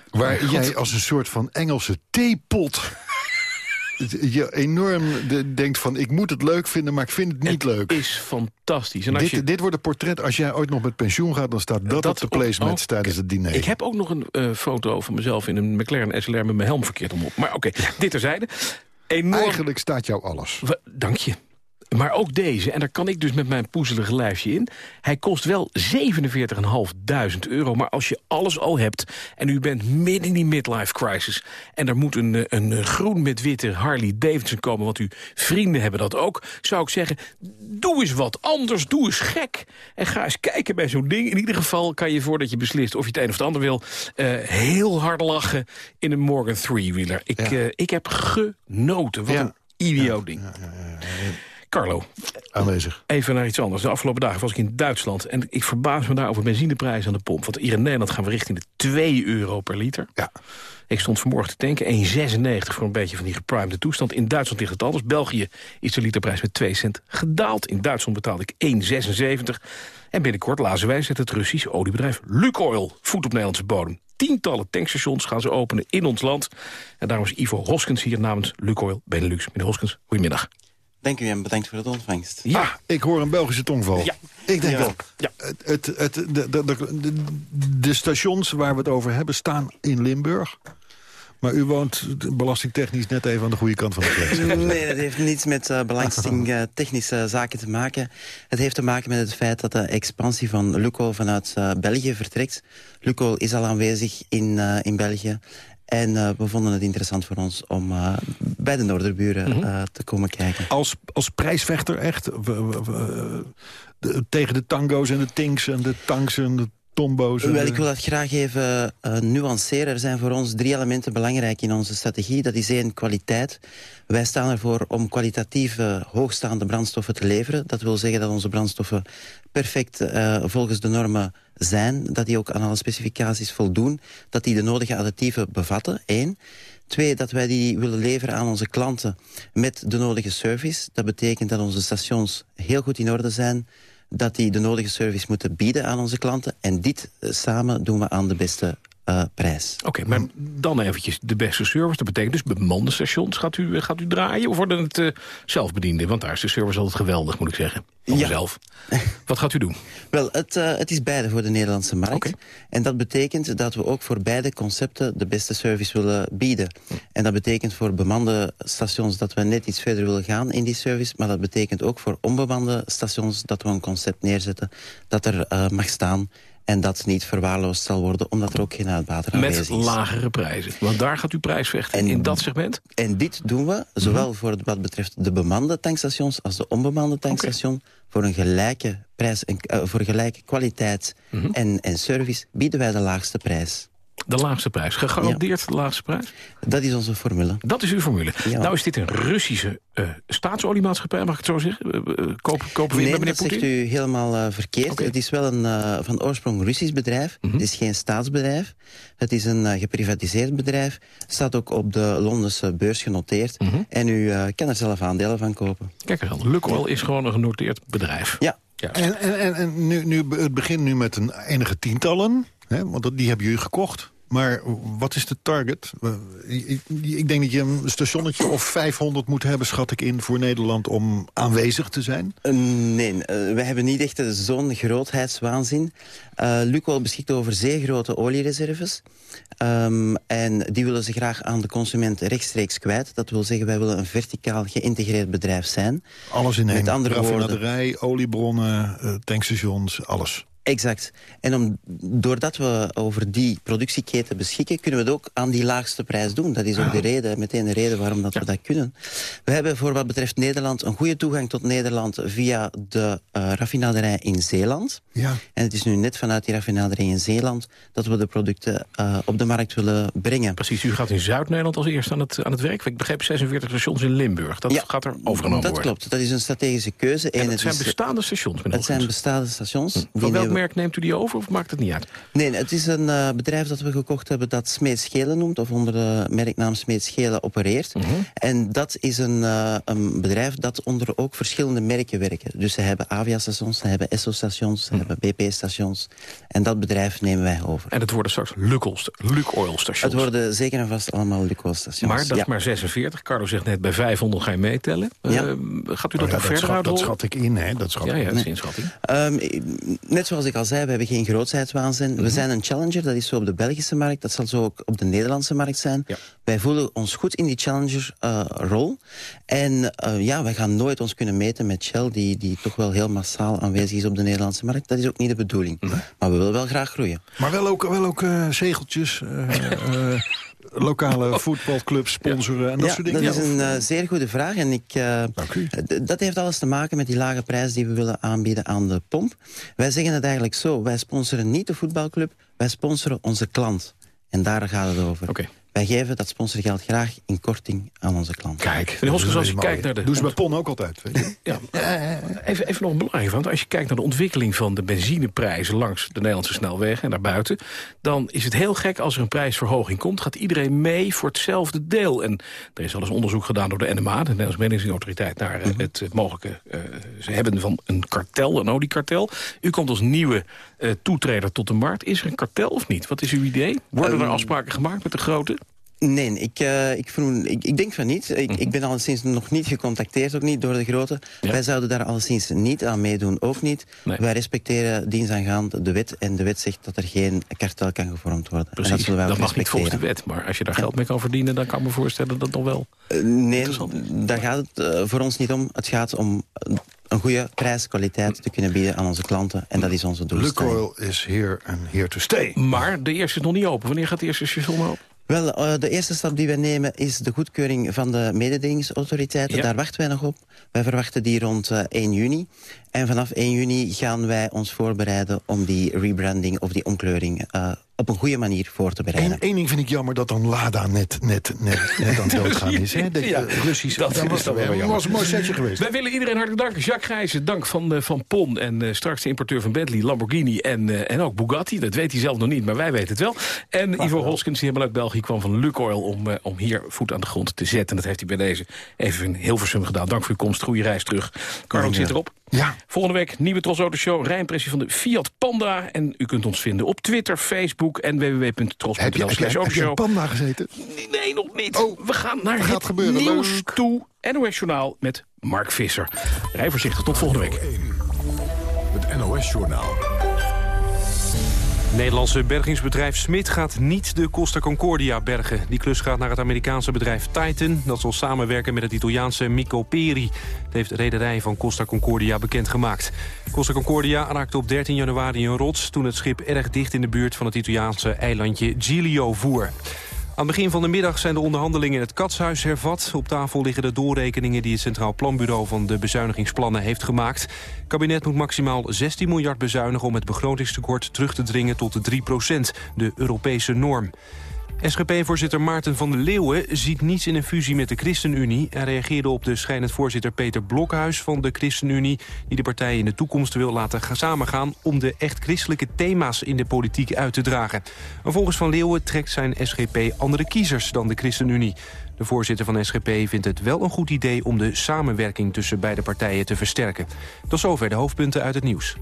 Waar oh, jij als een soort van Engelse theepot je enorm de, denkt van ik moet het leuk vinden, maar ik vind het niet het leuk. is fantastisch. En als dit, je... dit wordt een portret, als jij ooit nog met pensioen gaat... dan staat dat, dat op de placements oh, tijdens het diner. Ik heb ook nog een uh, foto van mezelf in een McLaren SLR met mijn helm verkeerd omop. Maar oké, okay, dit terzijde. Enorm... Eigenlijk staat jou alles. We, dank je. Maar ook deze, en daar kan ik dus met mijn poezelige lijfje in... hij kost wel 47.500 euro. Maar als je alles al hebt en u bent midden in die midlife crisis... en er moet een, een groen met witte Harley Davidson komen... want uw vrienden hebben dat ook... zou ik zeggen, doe eens wat anders, doe eens gek. En ga eens kijken bij zo'n ding. In ieder geval kan je voordat je beslist of je het een of het ander wil... Uh, heel hard lachen in een Morgan 3-wheeler. Ik, ja. uh, ik heb genoten. Wat ja. een idioot ding. Ja, Carlo. Aanwezig. Even naar iets anders. De afgelopen dagen was ik in Duitsland. En ik verbaas me daar over benzineprijzen aan de pomp. Want hier in Nederland gaan we richting de 2 euro per liter. Ja. Ik stond vanmorgen te tanken. 1,96 voor een beetje van die geprimede toestand. In Duitsland ligt het anders. België is de literprijs met 2 cent gedaald. In Duitsland betaalde ik 1,76. En binnenkort lazen wij zet het Russisch oliebedrijf Lukoil voet op Nederlandse bodem. Tientallen tankstations gaan ze openen in ons land. En daarom is Ivo Hoskens hier namens Lukoil Benelux. Meneer Hoskens, goedemiddag. Dank u en bedankt voor de ontvangst. Ja, ah, ik hoor een Belgische tongval. Ja. Ik denk ja. wel. Ja. Het, het, het, de, de, de, de, stations waar we het over hebben staan in Limburg. Maar u woont belastingtechnisch net even aan de goede kant van de grens. Nee, dat heeft niets met uh, belastingtechnische zaken te maken. Het heeft te maken met het feit dat de expansie van Luco vanuit uh, België vertrekt. Luco is al aanwezig in, uh, in België. En uh, we vonden het interessant voor ons om uh, bij de Noorderburen mm -hmm. te komen kijken. Als, als prijsvechter echt? tegen de tango's en de tinks en de tanks en de tombo's? Wel, ik wil dat graag even eh, nuanceren. Er zijn voor ons drie elementen belangrijk in onze strategie. Dat is één, kwaliteit. Wij staan ervoor om kwalitatieve, hoogstaande brandstoffen te leveren. Dat wil zeggen dat onze brandstoffen perfect eh, volgens de normen zijn. Dat die ook aan alle specificaties voldoen. Dat die de nodige additieven bevatten, één. Twee, dat wij die willen leveren aan onze klanten met de nodige service. Dat betekent dat onze stations heel goed in orde zijn dat die de nodige service moeten bieden aan onze klanten. En dit eh, samen doen we aan de beste eh, prijs. Oké, maar dan eventjes de beste service. Dat betekent dus bemande stations gaat u, eh, gaat u draaien... of worden het eh, zelfbediende? Want daar is de service altijd geweldig, moet ik zeggen. Van Ja. mezelf. Wat gaat u doen? Wel, het, eh, het is beide voor de Nederlandse markt. En dat betekent dat we ook voor beide concepten de beste service willen bieden. En dat betekent voor bemande stations dat we net iets verder willen gaan in die service. Maar dat betekent ook voor onbemande stations dat we een concept neerzetten dat er eh, mag staan. En dat niet verwaarloosd zal worden, omdat er ook geen uitbater Met aanwezig is. lagere prijzen. Want daar gaat u prijsvechten En- in dat segment. En dit doen we, zowel voor wat betreft de bemande tankstations als de onbemande tankstation. Voor een gelijke prijs, en, eh, voor gelijke kwaliteit en, en service bieden wij de laagste prijs. De laagste prijs. Gegarandeerd de laagste prijs. Dat is onze formule. Dat is uw formule. Ja. Nou is dit een Russische eh, staatsoliemaatschappij, mag ik het zo zeggen? Eh, kopen, kopen we in Nee, bij meneer dat zegt Poetin? u helemaal verkeerd. Het is wel een uh, van oorsprong Russisch bedrijf. Mhm. Het is geen staatsbedrijf. Het is een uh, geprivatiseerd bedrijf. Staat ook op de Londense beurs genoteerd. Mhm. En u uh, kan er zelf aandelen van kopen. Kijk eens aan, Lukoil is gewoon een genoteerd bedrijf. Ja. En, en, en nu, nu, het begint nu met een enige tientallen, hè, want die hebben jullie gekocht. Maar wat is de target? Eh, Ik, denk dat je een stationnetje of 500 moet hebben, schat ik in, voor Nederland om aanwezig te zijn. Uh, nee, uh, we hebben niet echt zo'n grootheidswaanzin. Uh, Lukoil beschikt over zeer grote oliereserves. Um, en die willen ze graag aan de consument rechtstreeks kwijt. Dat wil zeggen, wij willen een verticaal geïntegreerd bedrijf zijn. Alles in één. Met andere Raffinaderij, woorden. oliebronnen, uh, tankstations, alles. Exact. En om, doordat we over die productieketen beschikken... kunnen we het ook aan die laagste prijs doen. Dat is ook de reden, meteen de reden waarom dat Ja. we dat kunnen. We hebben voor wat betreft Nederland... een goede toegang tot Nederland via de uh, raffinaderij in Zeeland. Ja. En het is nu net vanuit die raffinaderij in Zeeland... dat we de producten uh, op de markt willen brengen. Precies, u gaat in Zuid-Nederland als eerste aan het, aan het werk. Ik begreep 46 stations in Limburg. Dat Ja, gaat er overgenomen Dat worden. klopt, dat is een strategische keuze. En het zijn is- bestaande stations. Het zijn bestaande stations. Nemen- merk neemt u die over of maakt het niet uit? Nee, het is een uh, bedrijf dat we gekocht hebben dat Smeet Schelen noemt... of onder de merknaam Smeet Schelen opereert. Mhm. En dat is een, uh, een bedrijf dat onder ook verschillende merken werken. Dus ze hebben Avia-stations, ze hebben Esso-stations... Mhm. ze hebben BP-stations. En dat bedrijf nemen wij over. En het worden straks Lukoil stations. Het worden zeker en vast allemaal Lukoil-stations. Maar dat ja. is maar 46. Carlo zegt net, bij 500 ga je meetellen. Ja. Uh, gaat u dat Oh ja, nog verder schat, dat schat ik in, hè? Dat schat Ja, dat is inschatting. Um, net zoals ik al zei, we hebben geen grootheidswaanzin. Mhm. We zijn een challenger, dat is zo op de Belgische markt. Dat zal zo ook op de Nederlandse markt zijn. Ja. Wij voelen ons goed in die challenger-rol. en uh, ja, wij gaan nooit ons kunnen meten met Shell... Die, die toch wel heel massaal aanwezig is op de Nederlandse markt. Dat is ook niet de bedoeling. Maar we willen wel graag groeien. Maar wel ook, wel ook uh, zegeltjes, uh, uh, lokale voetbalclubs sponsoren en dat ja, soort dingen. dat is een uh, zeer goede vraag. En ik, uh, u. dat heeft alles te maken met die lage prijs die we willen aanbieden aan de pomp. Wij zeggen het eigenlijk zo. Wij sponsoren niet de voetbalclub, wij sponsoren onze klant. En daar gaat het over. Okay. Wij geven dat sponsorgeld graag in korting aan onze klant. Kijk, meneer Hoskens, als je kijkt naar de... Doe ze bij PON ook altijd. Weet je? ja. even, even nog een belangrijk, want als je kijkt naar de ontwikkeling van de benzineprijzen langs de Nederlandse snelwegen en daarbuiten, dan is het heel gek als er een prijsverhoging komt, gaat iedereen mee voor hetzelfde deel. En er is al eens onderzoek gedaan door de NMA, de Nederlandse Mededingingsautoriteit, naar mm -hmm. het, het, mogelijke uh, ze hebben van een kartel, een oliekartel. U komt als nieuwe uh, toetreder tot de markt. Is er een kartel of niet? Wat is uw idee? Worden Ehm, er afspraken gemaakt met de grote? Nee, ik, uh, ik, vroeg, ik, ik, denk van niet. Ik, mm -hmm. ik ben alleszins nog niet gecontacteerd, ook niet door de grote. Ja. Wij zouden daar alleszins niet aan meedoen, ook niet. Nee. Wij respecteren dienstaangaand de wet. En de wet zegt dat er geen kartel kan gevormd worden. Precies, en dat, wij dat mag niet volgens de wet. Maar als je daar geld mee kan verdienen, dan kan ik me voorstellen dat nog wel... Uh, nee, daar gaat het uh, voor ons niet om. Het gaat om een goede prijskwaliteit te kunnen bieden aan onze klanten. En dat is onze doelstelling. Lukoil is here and here to stay. Maar de eerste is nog niet open. Wanneer gaat de eerste station open? Wel, uh, de eerste stap die wij nemen is de goedkeuring van de mededingingsautoriteiten. Ja. Daar wachten wij nog op. Wij verwachten die rond uh, 1 juni. En vanaf 1 juni gaan wij ons voorbereiden om die rebranding of die omkleuring uh, op een goede manier voor te bereiden. Eén ding vind ik jammer dat dan Lada net, net, net, net aan het doodgaan is. Hè? De, Ja, Russisch, dat was, dan wel jammer. was een mooi setje geweest. Wij willen iedereen hartelijk danken. Jacques Grijze, dank van, uh, van Pon. En uh, straks de importeur van Bentley, Lamborghini en, uh, en ook Bugatti. Dat weet hij zelf nog niet, maar wij weten het wel. En Ivo Hoskins, die helemaal uit België kwam van Lukoil... Om, om hier voet aan de grond te zetten. En dat heeft hij bij deze even in Hilversum gedaan. Dank voor uw komst. Goede reis terug. Carlo zit erop. Ja. Volgende week nieuwe Tros Auto Show. Rijimpressie van de Fiat Panda. En u kunt ons vinden op Twitter, Facebook en www.tros.nl heb, je, heb je een panda gezeten? Nee, nog niet. Oh, we gaan naar het gebeuren? nieuws Leuk. toe. NOS Journaal met Mark Visser. Rij voorzichtig, tot volgende week. Het NOS-journaal. Nederlandse bergingsbedrijf Smit gaat niet de Costa Concordia bergen. Die klus gaat naar het Amerikaanse bedrijf Titan. Dat zal samenwerken met het Italiaanse Micoperi. Dat heeft de rederij van Costa Concordia bekendgemaakt. Costa Concordia raakte op 13 januari een rots... toen het schip erg dicht in de buurt van het Italiaanse eilandje Giglio voer. Aan het begin van de middag zijn de onderhandelingen in het Katshuis hervat. Op tafel liggen de doorrekeningen die het Centraal Planbureau van de bezuinigingsplannen heeft gemaakt. Het kabinet moet maximaal 16 miljard bezuinigen om het begrotingstekort terug te dringen tot de 3% de Europese norm. SGP-voorzitter Maarten van der Leeuwen ziet niets in een fusie met de ChristenUnie. Hij reageerde op de schijnend voorzitter Peter Blokhuis van de ChristenUnie... die de partij in de toekomst wil laten gaan samengaan... om de echt christelijke thema's in de politiek uit te dragen. Maar volgens Van Leeuwen trekt zijn SGP andere kiezers dan de ChristenUnie. De voorzitter van SGP vindt het wel een goed idee... om de samenwerking tussen beide partijen te versterken. Tot zover de hoofdpunten uit het nieuws.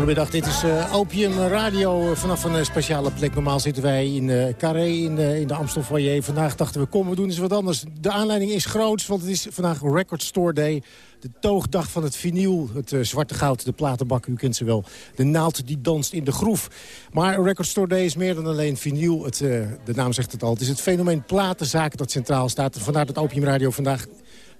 Goedemiddag, dit is eh, Opium Radio vanaf een eh, speciale plek. Normaal zitten wij in eh Carré in, de in de Amstel Foyer. Vandaag dachten we, kom, we doen eens wat anders. De aanleiding is groots, want het is vandaag Record Store Day. De toogdag van het vinyl, het zwarte goud, de platenbak, u kent ze wel. De naald die danst in de groef. Maar Record Store Day is meer dan alleen vinyl. Het, de naam zegt het al. Het is het fenomeen platenzaken dat centraal staat. Vandaar dat Opium Radio vandaag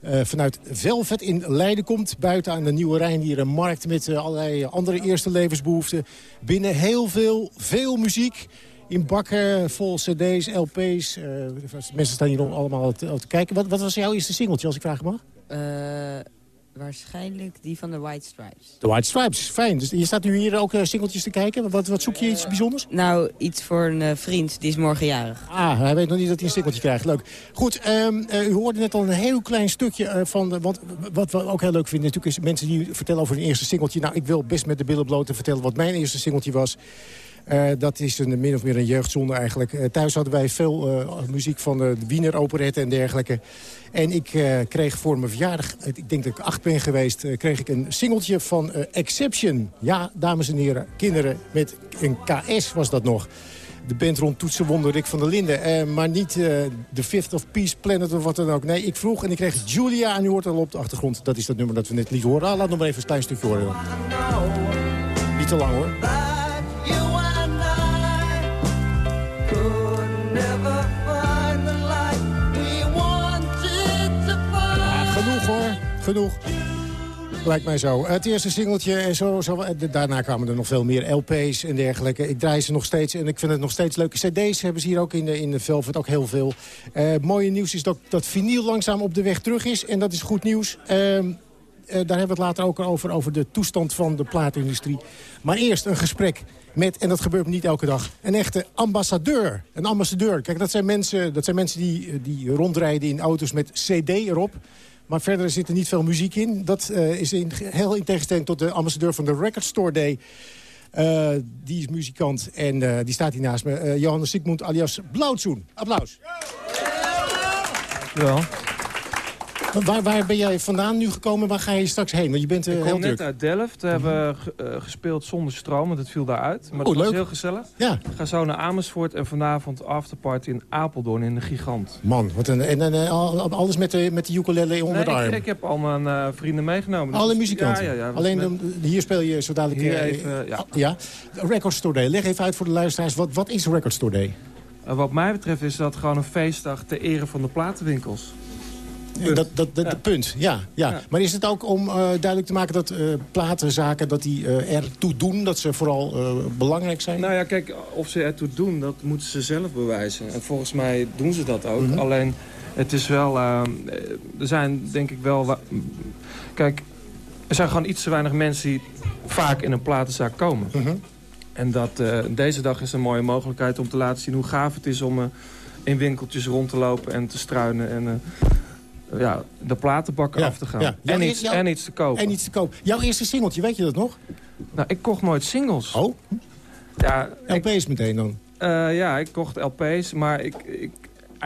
eh, vanuit Velvet in Leiden komt. Buiten aan de Nieuwe Rijn hier een markt met eh, allerlei andere eerste levensbehoeften. Binnen heel veel, veel muziek. In bakken, vol cd's, lp's. eh, mensen staan hier allemaal te, kijken. Wat, wat was jouw eerste singeltje, als ik vragen mag? Waarschijnlijk die van de White Stripes. The White Stripes, fijn. Dus je staat nu hier ook eh, singeltjes te kijken. Wat, wat zoek je, iets bijzonders? Nou, iets voor een eh, vriend, die is morgen jarig. Ah, hij weet nog niet dat hij een stikkeltje krijgt. Leuk. Goed, ehm, eh, u hoorde net al een heel klein stukje van... De, want wat we ook heel leuk vinden natuurlijk is mensen die vertellen over hun eerste singeltje. Nou, ik wil best met de billen bloot en vertellen wat mijn eerste singeltje was. Eh, dat is een, min of meer een jeugdzonde eigenlijk. Eh, thuis hadden wij veel eh, muziek van de Wiener operetten en dergelijke. En ik kreeg voor mijn verjaardag, ik denk dat ik acht ben geweest... kreeg ik een singeltje van Exception. Ja, dames en heren, kinderen met een KS was dat nog de band rond Toetsenwonder Rick van der Linden. Maar niet The Fifth of Peace Planet of wat dan ook. Nee, ik vroeg en ik kreeg Julia en u hoort al op de achtergrond. Dat is dat nummer dat we net niet horen. Ah, laat nog maar even een klein stukje horen. Niet te lang hoor. Genoeg. Lijkt mij zo. Het eerste singeltje en zo, zo. eh, Daarna kwamen er nog veel meer LP's en dergelijke. Ik draai ze nog steeds en ik vind het nog steeds leuke cd's. Hebben ze hier ook in de, in de Velvet ook heel veel. Eh mooie nieuws is dat, dat vinyl langzaam op de weg terug is. En dat is goed nieuws. Ehm, eh, daar hebben we het later ook over, over de toestand van de plaatindustrie. Maar eerst een gesprek met, en dat gebeurt niet elke dag, een echte ambassadeur. Een ambassadeur. Kijk, dat zijn mensen, dat zijn mensen die, die rondrijden in auto's met cd erop. Maar verder zit er niet veel muziek in. Dat eh, is in, heel in tegenstelling tot de ambassadeur van de Record Store Day. Eh, die is muzikant en eh, die staat hier naast me. Johannes Sigmund alias Blauwtsoen. Applaus. Dankjewel. Waar, waar ben jij vandaan nu gekomen? Waar ga je straks heen? Want je bent eh, Ik heel kom net druk. uit Delft. We hebben eh, gespeeld zonder stroom, want het viel daar uit. Maar dat was leuk. heel gezellig. Ja. Ik ga zo naar Amersfoort en vanavond afterparty in Apeldoorn in de Gigant. Man, wat een, en, en eh, al- alles met de, met de ukulele onder de Nee, arm. ik, ik heb al mijn eh, vrienden meegenomen. Dus- Alle muzikanten. Ja, ja, ja. Alleen Met- hier speel je zo dadelijk... Hier eh, even, ja. ja. Record Store Day. Leg even uit voor de luisteraars. Wat, wat is Record Store Day? Eh, wat mij betreft is dat gewoon een feestdag ter ere van de platenwinkels. Dat, dat, punt, ja, ja. Ja. Maar is het ook om eh, duidelijk te maken dat eh, platenzaken dat die, eh, ertoe doen... dat ze vooral belangrijk zijn? Nou ja, kijk, of ze ertoe doen, dat moeten ze zelf bewijzen. En volgens mij doen ze dat ook. Mhm. Alleen, het is wel... er zijn denk ik wel... Kijk, er zijn gewoon iets te weinig mensen die vaak in een platenzaak komen. Mhm. En dat, deze dag is een mooie mogelijkheid om te laten zien hoe gaaf het is om in winkeltjes rond te lopen en te struinen. En ja, de platenbakken Ja, af te gaan. ja. En, iets, en iets te kopen. En iets te koop. Jouw eerste singeltje, weet je dat nog? Nou, ik kocht nooit singles. Oh, Ja, ik, LP's meteen dan. eh, ja, ik kocht LP's, maar ik, ik,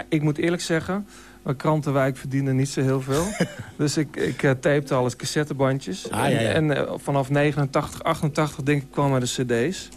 ik moet eerlijk zeggen... Mijn krantenwijk verdiende niet zo heel veel. dus ik, ik eh, tapte alles cassettebandjes. Ah, ja, ja. En, eh, vanaf 89, 88 denk ik kwamen de cd's.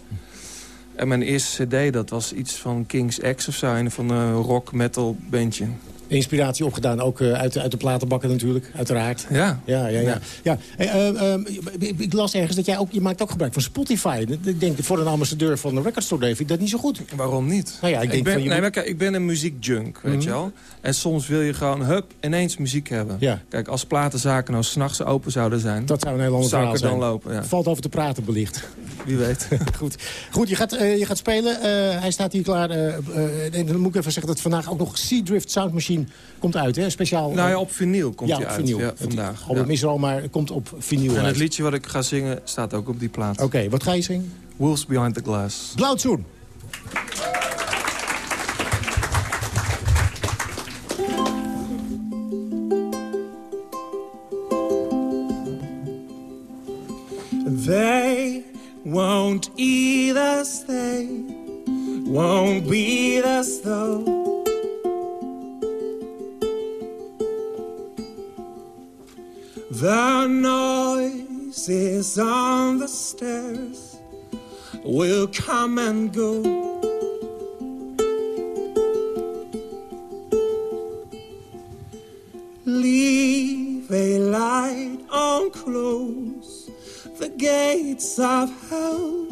En mijn eerste cd, dat was iets van King's X of zo. Een van een rock metal bandje. Inspiratie opgedaan, ook eh, uit, de- uit de platenbakken natuurlijk, uiteraard. Ja. Ja, ja, ja. ja. Hey, eh, eh, ik- ik las ergens dat jij ook, je maakt ook gebruik van Spotify. Ik denk, voor een ambassadeur van de Record Store ik dat niet zo goed. Waarom niet? Nou ja, ik denk ben, van je nee, maar kijk, ik ben een muziekjunk, weet Mhm. je wel. En soms wil je gewoon, hup, ineens muziek hebben. Ja. Kijk, als platenzaken nou s'nachts open zouden zijn... Dat zou een heel ander zou ik verhaal er dan zijn. lopen, ja. Valt over te praten belicht. Wie weet. Goed, Goed je, gaat, je gaat spelen. Hij staat hier klaar. dan moet ik even zeggen dat vandaag ook nog Seadrift Sound Machine komt uit. Hè? Speciaal. nou ja, op vinyl komt ja, hij op uit. vinyl. Ja, Het vandaag. album ja. is er al, maar het komt op vinyl En uit. het liedje wat ik ga zingen staat ook op die plaat. Oké, wat ga je zingen? Wolves Behind the Glass. Blauwtsoen. They won't eat us, they won't beat us though. The noises on the stairs will come and go. Leave a light on, close the gates of hell.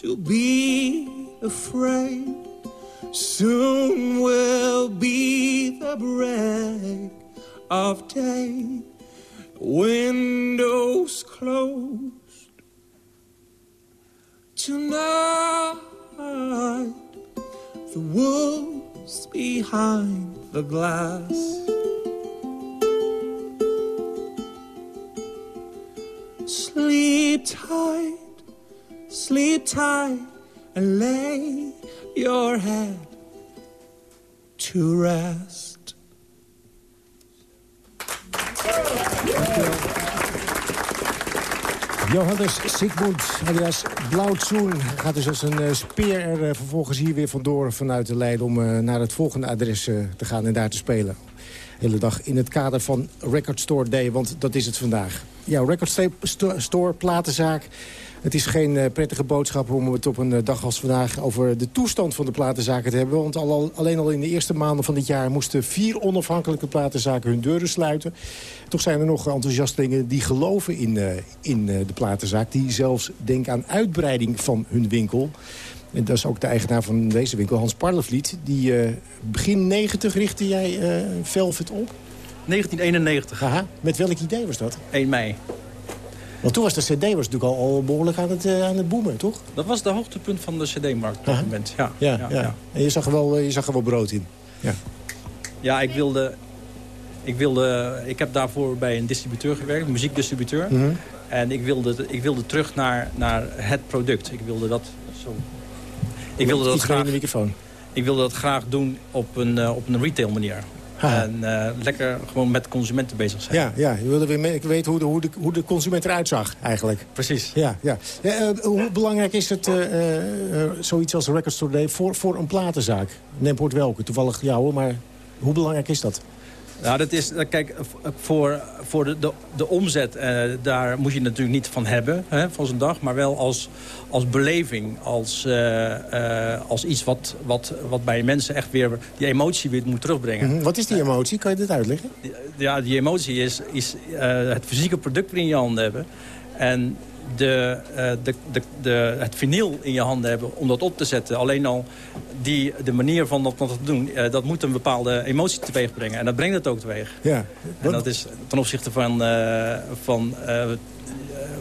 To be afraid. Soon will be the break of day. Windows closed. Tonight, the wolves behind the glass. Sleep tight, sleep tight, and lay your head to rest. Johannes Sigmund, alias Blauwtsoen, gaat dus als een eh, speer er eh, vervolgens hier weer vandoor vanuit de Leiden... om eh, naar het volgende adres te gaan en daar te spelen. De hele dag in het kader van Record Store Day, want dat is het vandaag. Ja, Record Store, platenzaak. Het is geen eh, prettige boodschap om het op een eh, dag als vandaag... over de toestand van de platenzaken te hebben. Want al, al- alleen al in de eerste maanden van dit jaar... moesten vier onafhankelijke platenzaken hun deuren sluiten. Toch zijn er nog enthousiastelingen die geloven in, eh, in de platenzaak. Die zelfs denken aan uitbreiding van hun winkel. En dat is ook de eigenaar van deze winkel, Hans Parlevliet. Die begin 90 richtte jij Velvet op. 1991. Aha, met welk idee was dat? 1 mei. Want toen was de cd was natuurlijk al, al behoorlijk aan het, eh, aan het boomen, toch? Dat was de hoogtepunt van de cd-markt op dat moment. Ja, Ja, ja, En je zag, er wel, eh, je zag er wel brood in. Ja. Ja, ik wilde, ik wilde... Ik heb daarvoor bij een distributeur gewerkt, een muziekdistributeur. Mhm. En ik wilde, ik wilde terug naar, naar het product. Ik wilde dat... Zo. Ik wilde dat graag, de microfoon. ik wilde dat graag doen op een, eh, op een retail manier. Ha. En eh, lekker gewoon met consumenten bezig zijn. Ja, ja, je wilde weer me- weten hoe de, hoe, de, hoe de consument eruit zag, eigenlijk. Precies. Ja, ja. ja eh, hoe belangrijk is het, eh, zoiets als Record Store Day, voor, voor een platenzaak? Neem wordt welke, toevallig jou, maar hoe belangrijk is dat? Nou, dat is, eh, kijk, v- voor, voor de, de, de omzet, eh, daar moet je het natuurlijk niet van hebben, hè, van zo'n dag. Maar wel als, als beleving, als, eh, eh, als iets wat, wat, wat bij mensen echt weer die emotie weer moet terugbrengen. Mhm. Wat is die emotie? Kan je dit uitleggen? Ja, die emotie is, is eh, het fysieke product in je handen hebben. En de, eh, de, de, de, het vinyl in je handen hebben om dat op te zetten. Alleen al die, de manier van dat, dat te doen, eh, dat moet een bepaalde emotie teweeg brengen. En dat brengt het ook teweeg. Ja. En dat is ten opzichte van, eh, van,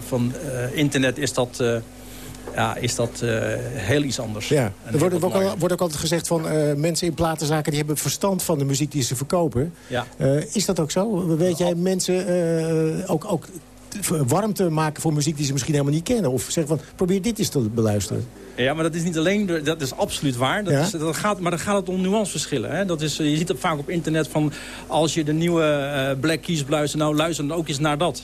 van internet is dat, ja, is dat heel iets anders. Ja, er wordt, al, wordt ook altijd gezegd van mensen in platenzaken... die hebben verstand van de muziek die ze verkopen. Ja. Is dat ook zo? Weet jij mensen ook, ook te- warm te maken voor muziek die ze misschien helemaal niet kennen? Of zeggen van, probeer dit eens te beluisteren. Ja, maar dat is niet alleen, dat is absoluut waar. Dat Ja? is, dat gaat, maar dan gaat het om nuanceverschillen. Hè? Dat is, eh, je ziet het vaak op internet van als je de nieuwe eh, Black Keys beluistert, nou luister dan ook eens naar dat.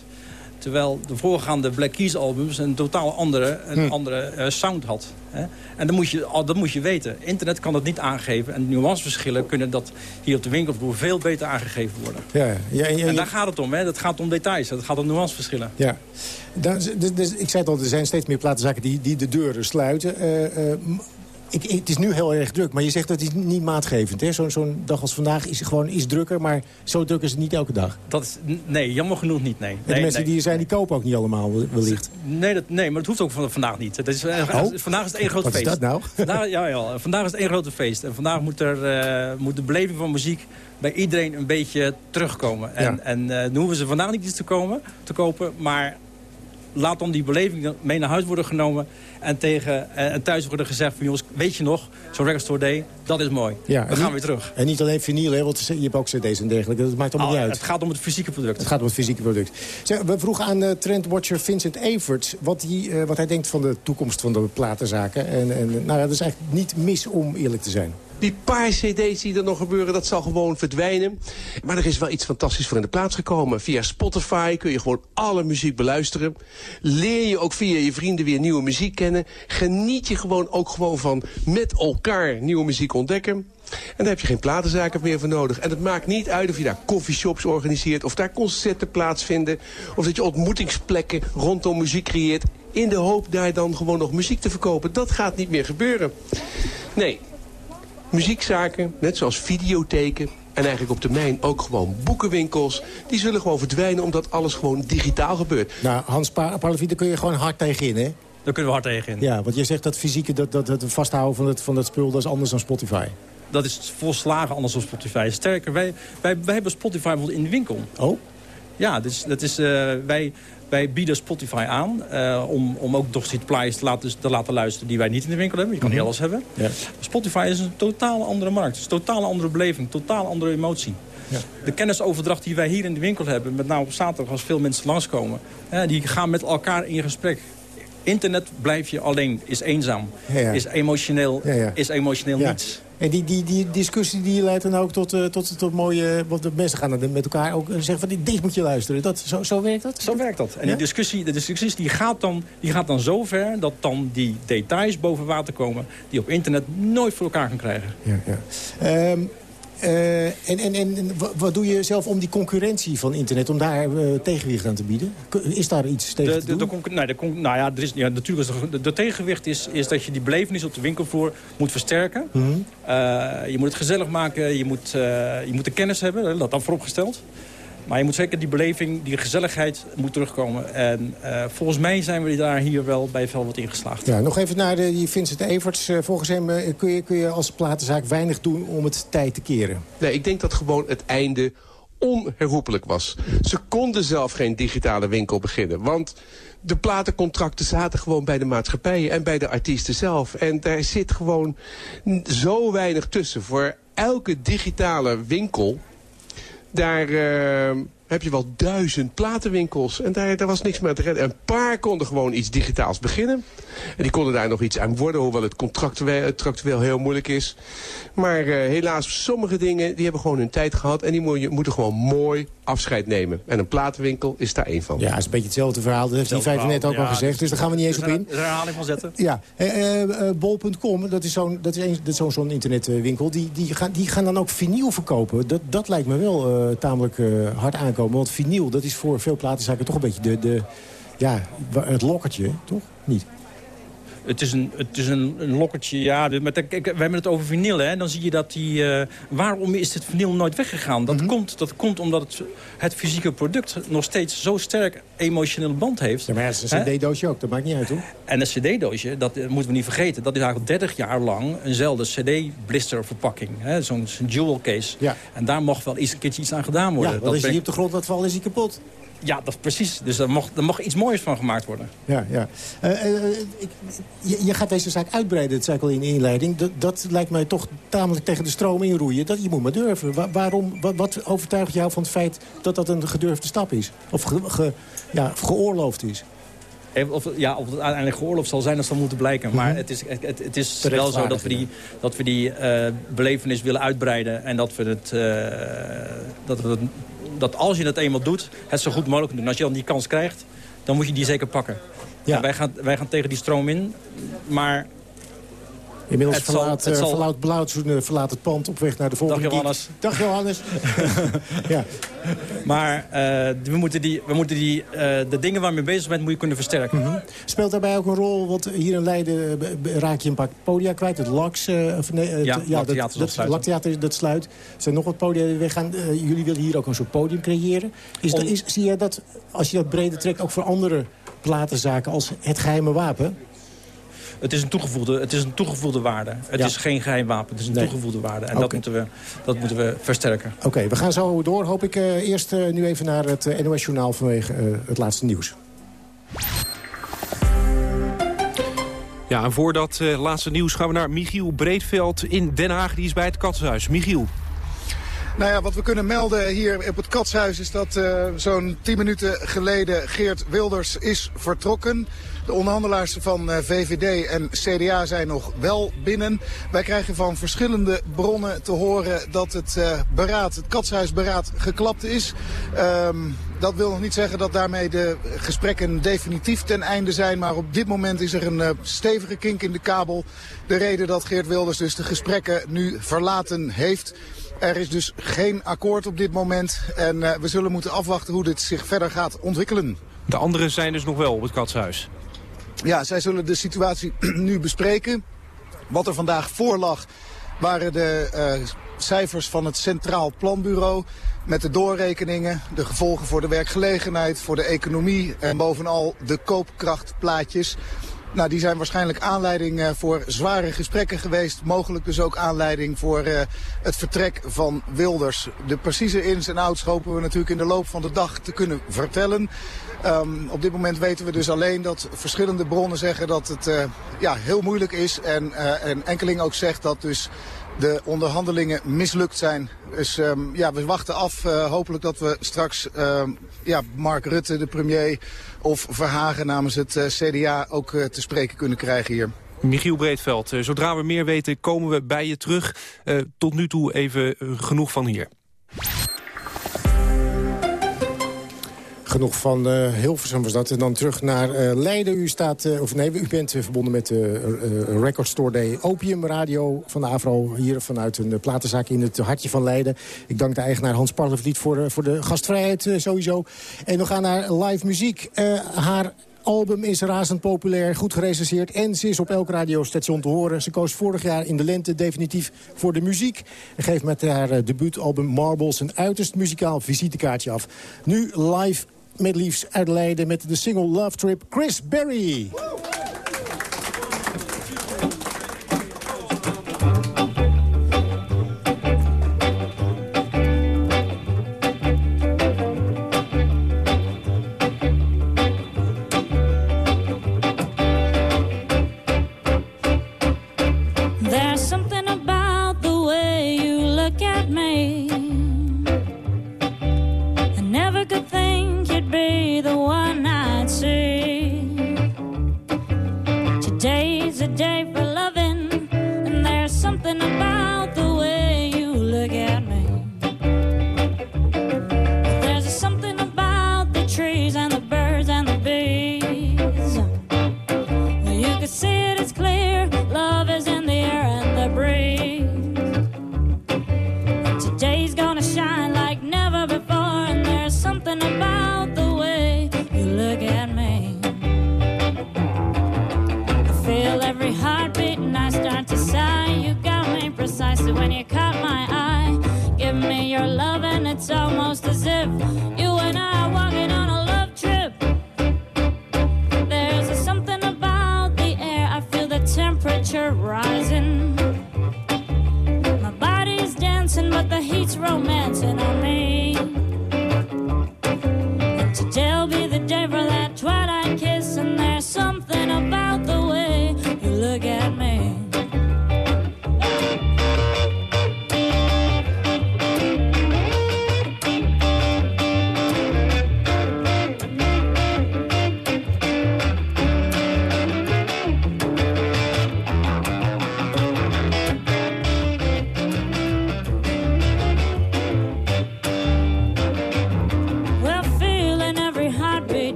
Terwijl de voorgaande Black Keys albums een totaal andere, een andere eh, sound had. Hè? En dat moet, je, dat moet je weten. Internet kan dat niet aangeven. En nuanceverschillen kunnen dat hier op de winkelvloer veel beter aangegeven worden. Ja, ja, ja, ja, En daar gaat het om. Hè? Dat gaat om details. Het gaat om nuanceverschillen. Ja. Dan, dus, dus, ik zei het al, er zijn steeds meer platenzaken die, die de deuren sluiten. Eh, eh, ik, ik- het is nu heel erg druk, maar je zegt dat is niet maatgevend. hè? Zo'n dag als vandaag is gewoon iets drukker, maar zo druk is het niet elke dag. Dat is, nee, jammer genoeg niet. Nee. En de mensen nee. die er zijn, die kopen ook niet allemaal wellicht. Nee, dat, nee, maar dat hoeft ook van- vandaag niet. Het is, eh, Oh. Vandaag is het één groot Wat is feest. dat nou? Vandaag, ja, ja, vandaag is het één grote feest. En vandaag moet, er, eh, moet de beleving van muziek bij iedereen een beetje terugkomen. En, Ja. en eh, dan hoeven ze vandaag niet iets te, komen, te kopen, maar laat dan die beleving mee naar huis worden genomen. En, tegen, eh, en thuis worden gezegd van jongens, weet je nog, zo'n Record Store Day, dat is mooi. Ja, We gaan niet- weer terug. En niet alleen vinyl, hè, want je hebt ook cd's en dergelijke. Dat maakt allemaal Ah, niet uit. het gaat om het fysieke product. Het gaat om het fysieke product. Zeg, we vroegen aan uh, trendwatcher Vincent Everts... Wat, hij, eh, wat hij denkt van de toekomst van de platenzaken. En, en nou ja, dat is eigenlijk niet mis om eerlijk te zijn. Die paar cd's die er nog gebeuren, dat zal gewoon verdwijnen. Maar er is wel iets fantastisch voor in de plaats gekomen. Via Spotify kun je gewoon alle muziek beluisteren. Leer je ook via je vrienden weer nieuwe muziek kennen. Geniet je gewoon ook gewoon van met elkaar nieuwe muziek ontdekken. En daar heb je geen platenzaken meer voor nodig. En het maakt niet uit of je daar coffeeshops organiseert... of daar concerten plaatsvinden... of dat je ontmoetingsplekken rondom muziek creëert... in de hoop daar dan gewoon nog muziek te verkopen. Dat gaat niet meer gebeuren. Nee, muziekzaken, net zoals videotheken... en eigenlijk op termijn ook gewoon boekenwinkels... die zullen gewoon verdwijnen omdat alles gewoon digitaal gebeurt. Nou, Hans pa daar kun je gewoon hard tegen in, hè? Daar kunnen we hard tegen in. Ja, want je zegt dat fysieke, dat, dat, dat vasthouden van het, van dat spul... dat is anders dan Spotify. Dat is volslagen anders dan Spotify. Sterker, wij, wij, wij hebben Spotify bijvoorbeeld in de winkel. Oh? Ja, dus, dat is, eh, wij, wij bieden Spotify aan eh, om, om ook toch plaatjes te laten, te laten luisteren die wij niet in de winkel hebben. Je kan niet Mhm. alles hebben. Ja. Spotify is een totaal andere markt. Het is een totaal andere beleving, totaal andere emotie. Ja. De kennisoverdracht die wij hier in de winkel hebben, met name op zaterdag als veel mensen langskomen, hè, die gaan met elkaar in gesprek. Internet blijf je alleen, is eenzaam, Ja, ja. is emotioneel, is emotioneel niets. En die, die, die discussie die leidt dan ook tot, eh, tot, tot mooie... Want de mensen gaan dan met elkaar ook zeggen van... dit moet je luisteren. Dat, zo, zo werkt dat? Zo werkt dat. En Ja? die discussie, de discussie die gaat, dan, die gaat dan zo ver dat dan die details boven water komen... die op internet nooit voor elkaar gaan krijgen. Ja, ja. Ehm, eh, en, en, en wa- wat doe je zelf om die concurrentie van internet... om daar eh, tegenwicht aan te bieden? Is daar iets tegen De, te de, doen? de, nee, de, nou ja, er is, ja, natuurlijk is de, de, tegenwicht is, is dat je die belevenis op de winkelvloer moet versterken. Mhm. Eh, je moet het gezellig maken, je moet, je moet de kennis hebben, dat dan vooropgesteld. Maar je moet zeker die beleving, die gezelligheid moet terugkomen. En eh, volgens mij zijn we daar hier wel bij veel wat ingeslaagd. Ja, nog even naar de, die Vincent Everts. Eh, volgens hem eh, kun, je, kun je als platenzaak weinig doen om het tijd te keren. Nee, ik denk dat gewoon het einde onherroepelijk was. Ze konden zelf geen digitale winkel beginnen. Want de platencontracten zaten gewoon bij de maatschappijen en bij de artiesten zelf. En daar zit gewoon zo weinig tussen. Voor elke digitale winkel, daar eh, heb je wel duizend platenwinkels. En daar, daar was niks meer aan te redden. Een paar konden gewoon iets digitaals beginnen. En die konden daar nog iets aan worden, hoewel het contractueel, contractueel heel moeilijk is. Maar eh, helaas, sommige dingen die hebben gewoon hun tijd gehad. En die moet je, moeten gewoon mooi afscheid nemen. En een platenwinkel is daar één van. Ja, het is een beetje hetzelfde verhaal. Dat heeft die vijf net ook al gezegd. Dus daar gaan we niet eens Dus op een- in. een herhaling van zetten. Ja, eh, eh, eh, bol.com, dat is zo'n dat is een- dat is zo'n zo'n internetwinkel. Die, die, gaan, die gaan dan ook vinyl verkopen. Dat, dat lijkt me wel eh, tamelijk eh, hard Want vinyl, dat is voor veel platenzaken toch een beetje de, de, ja, het lokkertje, toch? Niet? Het is een, het is een, een lokkertje, ja. Maar kijk, we hebben het over vinyl, hè. Dan zie je dat die... eh, waarom is het vinyl nooit weggegaan? Dat, komt, dat komt omdat het, het fysieke product nog steeds zo sterk emotionele band heeft. Ja, maar het is een cd-doosje ook, dat maakt niet uit, hoor. En een cd-doosje, dat eh, moeten we niet vergeten... dat is eigenlijk 30 jaar lang eenzelfde cd-blisterverpakking. hè, Zo'n jewel case. Ja. En daar mag wel eens een keertje iets aan gedaan worden. Ja, Dat ben die op de grond wat valt, is hij kapot. Ja, dat, precies. Dus daar mag, daar mag iets moois van gemaakt worden. Ja, ja. Eh, eh, ik, je, je gaat deze zaak uitbreiden, dat zei ik al in de inleiding. Dat, dat lijkt mij toch tamelijk tegen de stroom inroeien. Dat, je moet maar durven. Wa- waarom, wat, wat overtuigt jou van het feit dat dat een gedurfde stap is? Of ge, ge- ja, of geoorloofd is? Of, ja, of het uiteindelijk geoorloofd zal zijn, dat zal moeten blijken. Maar het is, het, het- het is wel zo dat we die, dat we die eh, belevenis willen uitbreiden. En dat we het... eh, dat, we het dat als je het eenmaal doet, het zo goed mogelijk doen. Als je dan die kans krijgt, dan moet je die zeker pakken. Ja. En wij, gaan, wij gaan tegen die stroom in. Maar Inmiddels Het zal- verlaat, het eh, zal- verlaat eh, verlaat het pand op weg naar de volgende Dag, Johannes. Dag Johannes. ja. Maar eh, we moeten, die, we moeten die, de dingen waar je mee bezig bent, moet je kunnen versterken. Mhm. Speelt daarbij ook een rol, want hier in Leiden raak je een paar podia kwijt. Het LAX, of nee, het- Ja, dat, dat, sluiten. LAK-theater, dat sluit. Er zijn nog wat podia die weggaan. Jullie willen hier ook een soort podium creëren. Is dat, is, zie je dat, als je dat breder trekt, ook voor andere platenzaken als het geheime wapen? Het is een toegevoegde, het is een toegevoegde waarde. Het Ja. is geen geheim wapen, het is een Nee. toegevoegde waarde. En dat, moeten we, dat moeten we versterken. Oké, we gaan zo door. Hoop ik eh, eerst eh, nu even naar het eh, NOS-journaal vanwege het laatste nieuws. Ja, en voor dat eh, laatste nieuws gaan we naar Michiel Breedveld in Den Haag. Die is bij het Katshuis. Michiel. Nou ja, wat we kunnen melden hier op het Katshuis is dat eh, zo'n 10 minuten geleden Geert Wilders is vertrokken. De onderhandelaars van eh, VVD en CDA zijn nog wel binnen. Wij krijgen van verschillende bronnen te horen dat het eh, beraad, het Katshuisberaad, geklapt is. Ehm, dat wil nog niet zeggen dat daarmee de gesprekken definitief ten einde zijn. Maar op dit moment is er een eh, stevige kink in de kabel. De reden dat Geert Wilders dus de gesprekken nu verlaten heeft. Er is dus geen akkoord op dit moment. En we zullen moeten afwachten hoe dit zich verder gaat ontwikkelen. De anderen zijn dus nog wel op het Katshuis. Ja, zij zullen de situatie nu bespreken. Wat er vandaag voor lag waren de eh, cijfers van het Centraal Planbureau. Met de doorrekeningen, de gevolgen voor de werkgelegenheid, voor de economie en bovenal de koopkrachtplaatjes. Nou, die zijn waarschijnlijk aanleiding eh, voor zware gesprekken geweest. Mogelijk dus ook aanleiding voor eh, het vertrek van Wilders. De precieze ins en outs hopen we natuurlijk in de loop van de dag te kunnen vertellen. Ehm, op dit moment weten we dus alleen dat verschillende bronnen zeggen dat het eh, ja, heel moeilijk is. En eh, een enkeling ook zegt dat dus de onderhandelingen mislukt zijn. Dus ehm, ja, we wachten af. eh, hopelijk dat we straks ehm, ja, Mark Rutte, de premier, of Verhagen namens het CDA ook te spreken kunnen krijgen hier. Michiel Breedveld, zodra we meer weten komen we bij je terug. Tot nu toe even genoeg van hier. Genoeg van eh, Hilversum was dat. En dan terug naar eh, Leiden. U, staat, eh, of nee, u bent verbonden met de Record Store Day Opium Radio van de AVRO. Hier vanuit een platenzaak in het hartje van Leiden. Ik dank de eigenaar Hans Parlevliet voor, voor de gastvrijheid sowieso. En we gaan naar live muziek. Haar album is razend populair, goed gerecenseerd... en ze is op elk radiostation te horen. Ze koos vorig jaar in de lente definitief voor de muziek... en geeft met haar debuutalbum Marbles een uiterst muzikaal visitekaartje af. Nu live met liefst uit Leiden met de single Love Trip Chris Berry.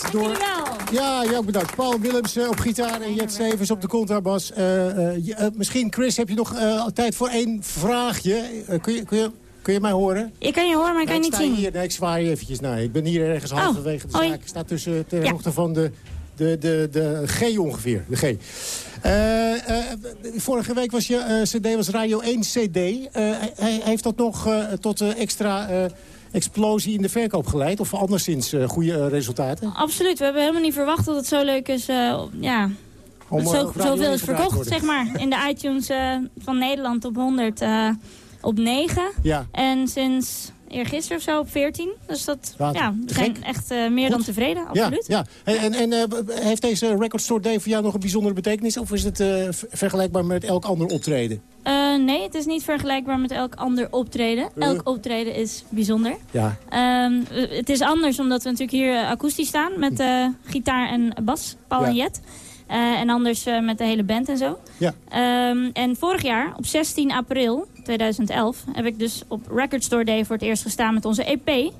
Begeleid door... Ja, ja, bedankt. Paul Willems eh, op gitaar en Jet Stevens op de contrabas. Eh, eh, misschien, Chris, heb je nog tijd voor één vraagje? Kun, je, kun, je, kun je mij horen? Ik kan je horen, maar ik kan je niet sta zien. Hier, nee, ik zwaai eventjes naar. Ik ben hier ergens Oh, halverwege de zaak. Ik sta tussen, Ja. hoogte van de, de, de, de G ongeveer. De G. Vorige week was je cd, was Radio 1 cd. Hij- heeft dat nog tot extra explosie in de verkoop geleid? Of anderszins eh, goede eh, resultaten? Absoluut, we hebben helemaal niet verwacht dat het zo leuk is. eh, ja, Om, dat zo, zoveel 1 is verkocht, worden. zeg maar. In de iTunes van Nederland op 100 eh, op 9. Ja. En sinds eergisteren of zo op 14. Dus dat, ja, we zijn gek. echt eh, meer dan tevreden, absoluut. Ja, ja. En, en, en eh, heeft deze Record Store Day voor jou nog een bijzondere betekenis? Of is het eh, vergelijkbaar met elk ander optreden? Nee, het is niet vergelijkbaar met elk ander optreden. Elk optreden is bijzonder. Ja. Ehm, eh, het is anders omdat we natuurlijk hier akoestisch staan met eh, gitaar en bas, Paul Ja. en Jet. Eh, en anders eh, met de hele band en zo. Ja. Ehm, en vorig jaar, op 16 april 2011, heb ik dus op Record Store Day voor het eerst gestaan met onze EP.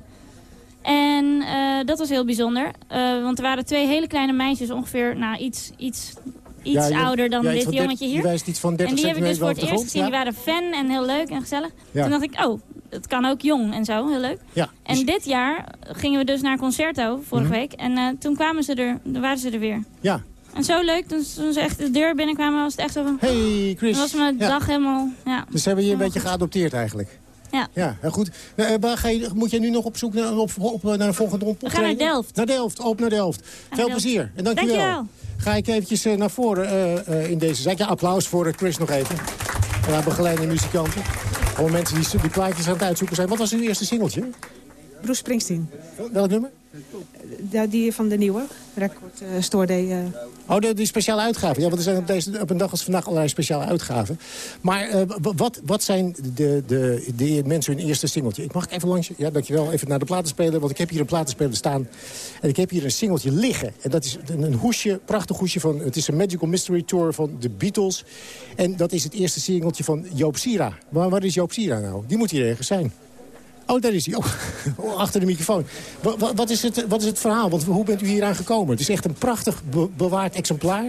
En eh, dat was heel bijzonder, want er waren twee hele kleine meisjes, ongeveer nou, iets, iets, iets Ja, ouder dan ja, dit jongetje 30 hier. Wijst iets van 30 en die heb ik dus voor het eerst gezien. Die waren fan en heel leuk en gezellig. Ja. Toen dacht ik, oh, het kan ook jong en zo, heel leuk. Ja, En dit jaar gingen we dus naar Concerto, vorige Mhm. week. En toen kwamen ze er, waren ze er weer. Ja. En zo leuk, toen, toen ze echt de deur binnenkwamen, was het echt zo van... Hey Chris. Was mijn Ja. dag helemaal, ja. Dus hebben we je een beetje geadopteerd eigenlijk. Ja. Ja, heel goed. Eh, waar ga je, moet jij nu nog op zoek naar, op, op, naar een volgende rond We gaan naar Delft. Naar Delft, op naar Delft. Veel Delft. plezier en dankjewel. Dankjewel. Ga ik eventjes eh, naar voren eh, eh, in deze zaak. Ja, applaus voor eh, Chris nog even. En haar begeleidende muzikanten. Gewoon mensen die, die plaatjes aan het uitzoeken zijn. Wat was uw eerste singeltje? Bruce Springsteen. Welk nummer? Die van de nieuwe Record eh, Store Day. eh. Oh, de, die speciale uitgaven. Ja, want er zijn op, deze, op een dag als vandaag allerlei speciale uitgaven. Maar eh, wat, wat zijn de, de, de mensen hun eerste singeltje? Ik mag even langs je? Ja, dankjewel. Even naar de platenspeler, want ik heb hier een platenspeler staan. En ik heb hier een singeltje liggen. En dat is een, hoesje, prachtig hoesje van... Het is een Magical Mystery Tour van de Beatles. En dat is het eerste singeltje van Joop Sira. Waar, waar is Joop Sira nou? Die moet hier ergens zijn. Oh, daar is hij. Oh, oh, achter de microfoon. Wa- wa- Wat, is het, wat is het verhaal? Want hoe bent u hier aan gekomen? Het is echt een prachtig be- bewaard exemplaar.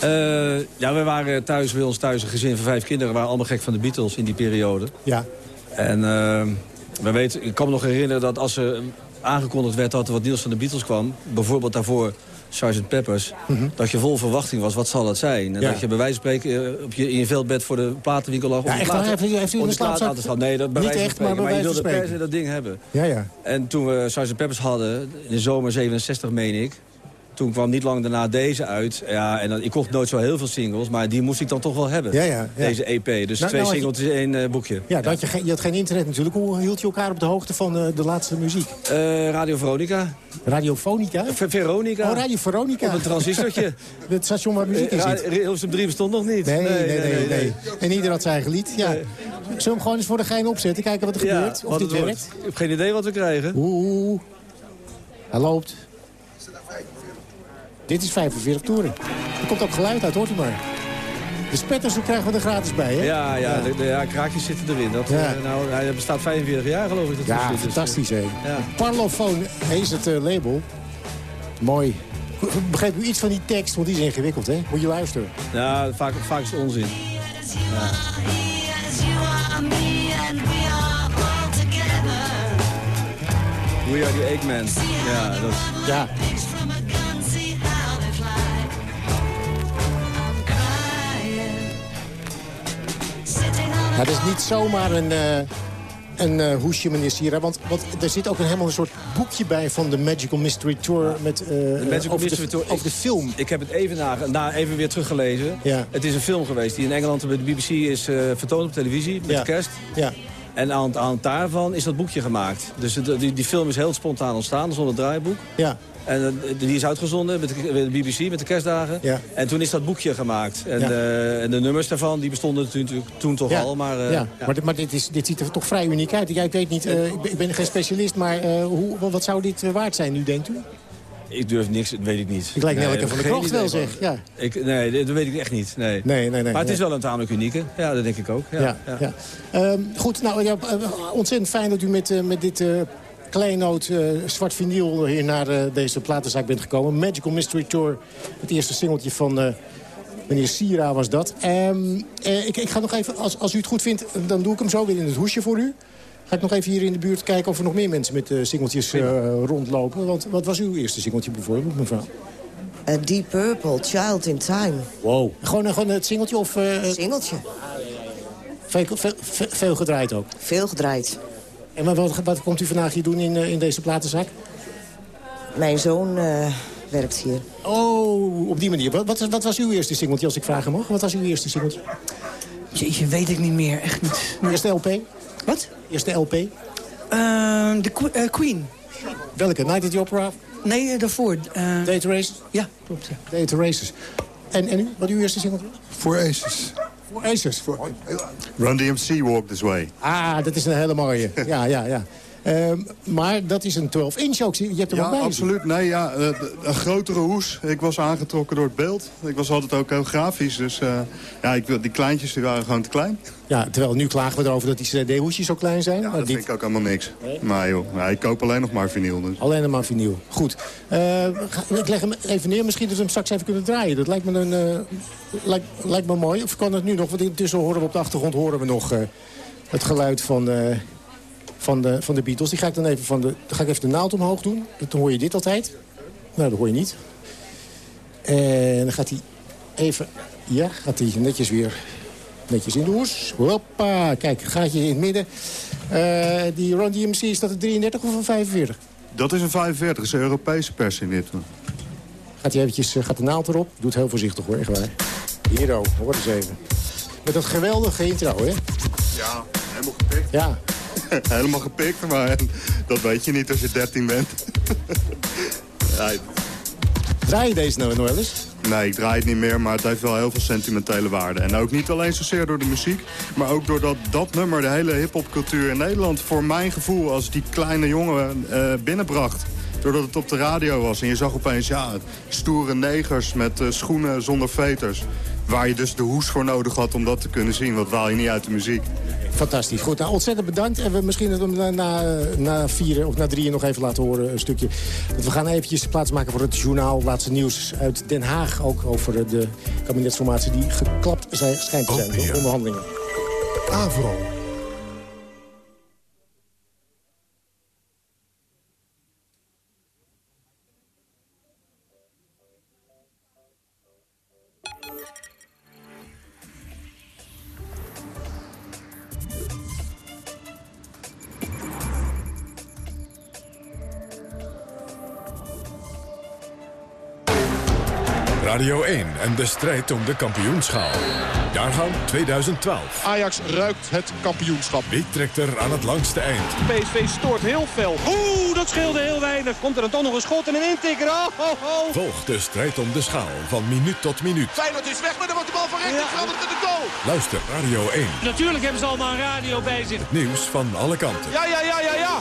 Eh, ja, we waren thuis bij ons thuis een gezin van vijf kinderen. We waren allemaal gek van de Beatles in die periode. Ja. En eh, we weten, ik kan me nog herinneren dat als er aangekondigd werd dat er wat nieuws van de Beatles kwam... bijvoorbeeld daarvoor Sgt. Peppers, dat je vol verwachting was, wat zal dat zijn? En Mhm. Ja. dat je bij wijze van spreken eh, op je, in je veldbed voor de platenwinkel lag... Ja, echt platen- Heeft u- heeft platen slaapzak-. Nee, dat bij Niet wijze echt, van maar spreken. bij Maar je wilde per se dat ding hebben. Ja, ja. En toen we Sgt. Peppers hadden, in de zomer 67 meen ik... Toen kwam niet lang daarna deze uit. Ja, en dan, ik kocht nooit zo heel veel singles, maar die moest ik dan toch wel hebben. Ja, ja, ja. Deze EP. Dus Nou, twee nou je- singles in één eh, boekje. Ja, dat je, geen, je had geen internet natuurlijk. Hoe hield je elkaar op de hoogte van eh, de laatste muziek? Eh, Radio Veronica. Radiofonica? Veronica. Oh, Radio Veronica. Op een transistortje. Het station waar muziek in Eh, zit. Hilversum 3 bestond nog niet. Nee, nee, nee, nee, En ieder had zijn eigen lied. Ja. Zullen we hem gewoon eens voor de gein opzetten? Kijken wat er gebeurt? Of dit werkt? Ik heb geen idee wat we krijgen. Oeh. Hij loopt. Dit is 45 toeren. Er komt ook geluid uit, hoort u maar. De spetters krijgen we er gratis bij, hè? Ja, ja, De, de- ja, kraakjes zitten erin. Dat, Ja. eh, nou, hij bestaat 45 jaar geloof ik. Dat Ja, is, dus, eh, fantastisch, hè? Ja. Parlofoon is het eh, label. Mooi. Begreep u iets van die tekst? Want die is ingewikkeld, hè? Moet je luisteren. Ja, vaak, vaak is het onzin. We are the Eggman. Ja, dat is... Ja. Dat is niet zomaar een, eh, een eh, hoesje, meneer Sierra. Want, want er zit ook een, helemaal een soort boekje bij van de Magical Mystery Tour. Met, eh, De Magical over, Mystery de, Tour. over de film. Ik heb het even, na, na, even weer teruggelezen. Ja. Het is een film geweest die in Engeland bij de BBC is eh, vertoond op televisie. Met Ja. kerst. Ja. En aan, aan daarvan is dat boekje gemaakt. Dus het- die, die film is heel spontaan ontstaan, zonder draaiboek. Ja. En eh, die is uitgezonden met de, de BBC, met de kerstdagen. Ja. En toen is dat boekje gemaakt. En, Ja. eh, en de nummers daarvan die bestonden natuurlijk toen toch Ja. al. Maar, eh, ja. maar, dit- maar dit, is, dit ziet er toch vrij uniek uit. Ik weet niet, ik, ben, geen specialist, maar hoe, wat zou dit waard zijn nu, denkt u? Ik durf niks, dat weet ik niet. Ik lijkt Nee, Nelke van geen Krocht wel, zeg. Ja. Ik, nee, dat weet ik echt niet. Nee. Nee, nee, nee. maar het is wel een tamelijk unieke. Ja, dat denk ik ook. Ja, Ja. Ehm, goed, nou, ja, ontzettend fijn dat u met, met dit kleinoot eh, zwart vinyl hier naar eh, deze platenzaak bent gekomen. Magical Mystery Tour, het eerste singeltje van eh, meneer Sira was dat. Ehm, eh, ik, ik ga nog even, als, als u het goed vindt, dan doe ik hem zo weer in het hoesje voor u. Ga ik nog even hier in de buurt kijken of er nog meer mensen met eh, singeltjes eh, rondlopen. Want wat was uw eerste singeltje bijvoorbeeld, mevrouw? Deep Purple, Child in Time. Wow. Gewoon, gewoon het singeltje of... eh, Singeltje. Veel, veel, veel- veel gedraaid ook? Veel gedraaid. En wat, wat, wat komt u vandaag hier doen in, eh, in deze platenzak? Mijn zoon eh, werkt hier. Oh, op die manier. Wat, wat, wat was uw eerste singeltje, als ik vragen mag? Wat was uw eerste singeltje? Jeetje, weet ik niet meer. Echt niet. Eerste LP? Wat? Eerste LP? Ehm, de Que- eh, Queen. Welke? Night at the Opera? Nee, daarvoor. eh, Date Races? Ja, klopt. Ja. Date Races. En, en u? Wat uw eerste singeltje? Voor Aces. Voor Aces. Run DMC Walk This Way. Ah, dat is een hele mooie. Ja, ja, ja. Ehm, maar dat is een 12-inch ook. Je hebt er Ja, ook bij. absoluut. Nee, ja, eh, een grotere hoes. Ik was aangetrokken door het beeld. Ik was altijd ook heel grafisch. Dus eh, ja, ik, wil- die kleintjes die waren gewoon te klein. Ja, terwijl nu klagen we erover dat die cd-hoesjes zo klein zijn. maar Dat dit vind ik ook allemaal niks. Maar joh, ja, ik koop alleen nog maar vinyl. Dus. alleen maar vinyl. Goed. Eh, ik leg hem even neer. Misschien dat we hem straks even kunnen draaien. Dat lijkt me, een, lijkt, lijkt me mooi. Of kan het nu nog? Want intussen horen we op de achtergrond horen we nog het geluid van, van, de, van de Beatles. Die ga ik dan even, van de, dan ga ik even de naald omhoog doen. Dan hoor je dit altijd. Nou, dat hoor je niet. En dan gaat hij even... Ja, gaat hij netjes weer netjes in de hoes. Hoppa, kijk, gaatje in het midden. Eh, die Run DMC, is dat een 33 of een 45? Dat is een 45, dat is een Europese pers in dit. Gaat hij eventjes, eh, gaat de naald erop. Doet heel voorzichtig hoor, echt waar. Hier ook, hoor eens even. Met dat geweldige intro, hè? Ja, helemaal gepikt. Ja. helemaal gepikt, maar dat weet je niet als je 13 bent. ja, Draai je deze nou nog wel eens? Nee, ik draai het niet meer, maar het heeft wel heel veel sentimentele waarde. En ook niet alleen zozeer door de muziek, maar ook doordat dat nummer de hele hiphopcultuur in Nederland... voor mijn gevoel als die kleine jongen eh, binnenbracht. Doordat het op de radio was en je zag opeens ja, stoere negers met eh, schoenen zonder veters. Waar je dus de hoes voor nodig had om dat te kunnen zien, wat waal je niet uit de muziek. Fantastisch. Goed, nou ontzettend bedankt. En we misschien hem na, na, na vieren of na drieën nog even laten horen, een stukje. Dat we gaan eventjes plaatsmaken voor het journaal. Laatste nieuws uit Den Haag. Ook over de kabinetsformatie die geklapt zijn, schijnt te zijn. De onderhandelingen. Avro. En de strijd om de kampioenschaal. Jaargang 2012. Ajax ruikt het kampioenschap. Wie trekt er aan het langste eind? PSV stoort heel fel. Oeh, dat scheelde heel weinig. Komt er dan toch nog een schot en een intikker? Oh, ho, ho. Volg de strijd om de schaal van minuut tot minuut. Feyenoord is weg, maar dan wordt de bal van rechts veranderd in de goal. Luister Radio 1. Natuurlijk hebben ze allemaal een radio bij zich. Het nieuws van alle kanten. Ja, ja, ja, ja, ja.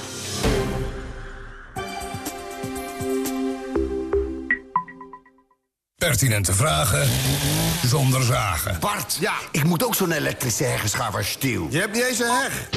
Pertinente vragen zonder zagen. Bart, ja, ik moet ook zo'n elektrische heggeschaaf als stiel. Je hebt niet eens een heg.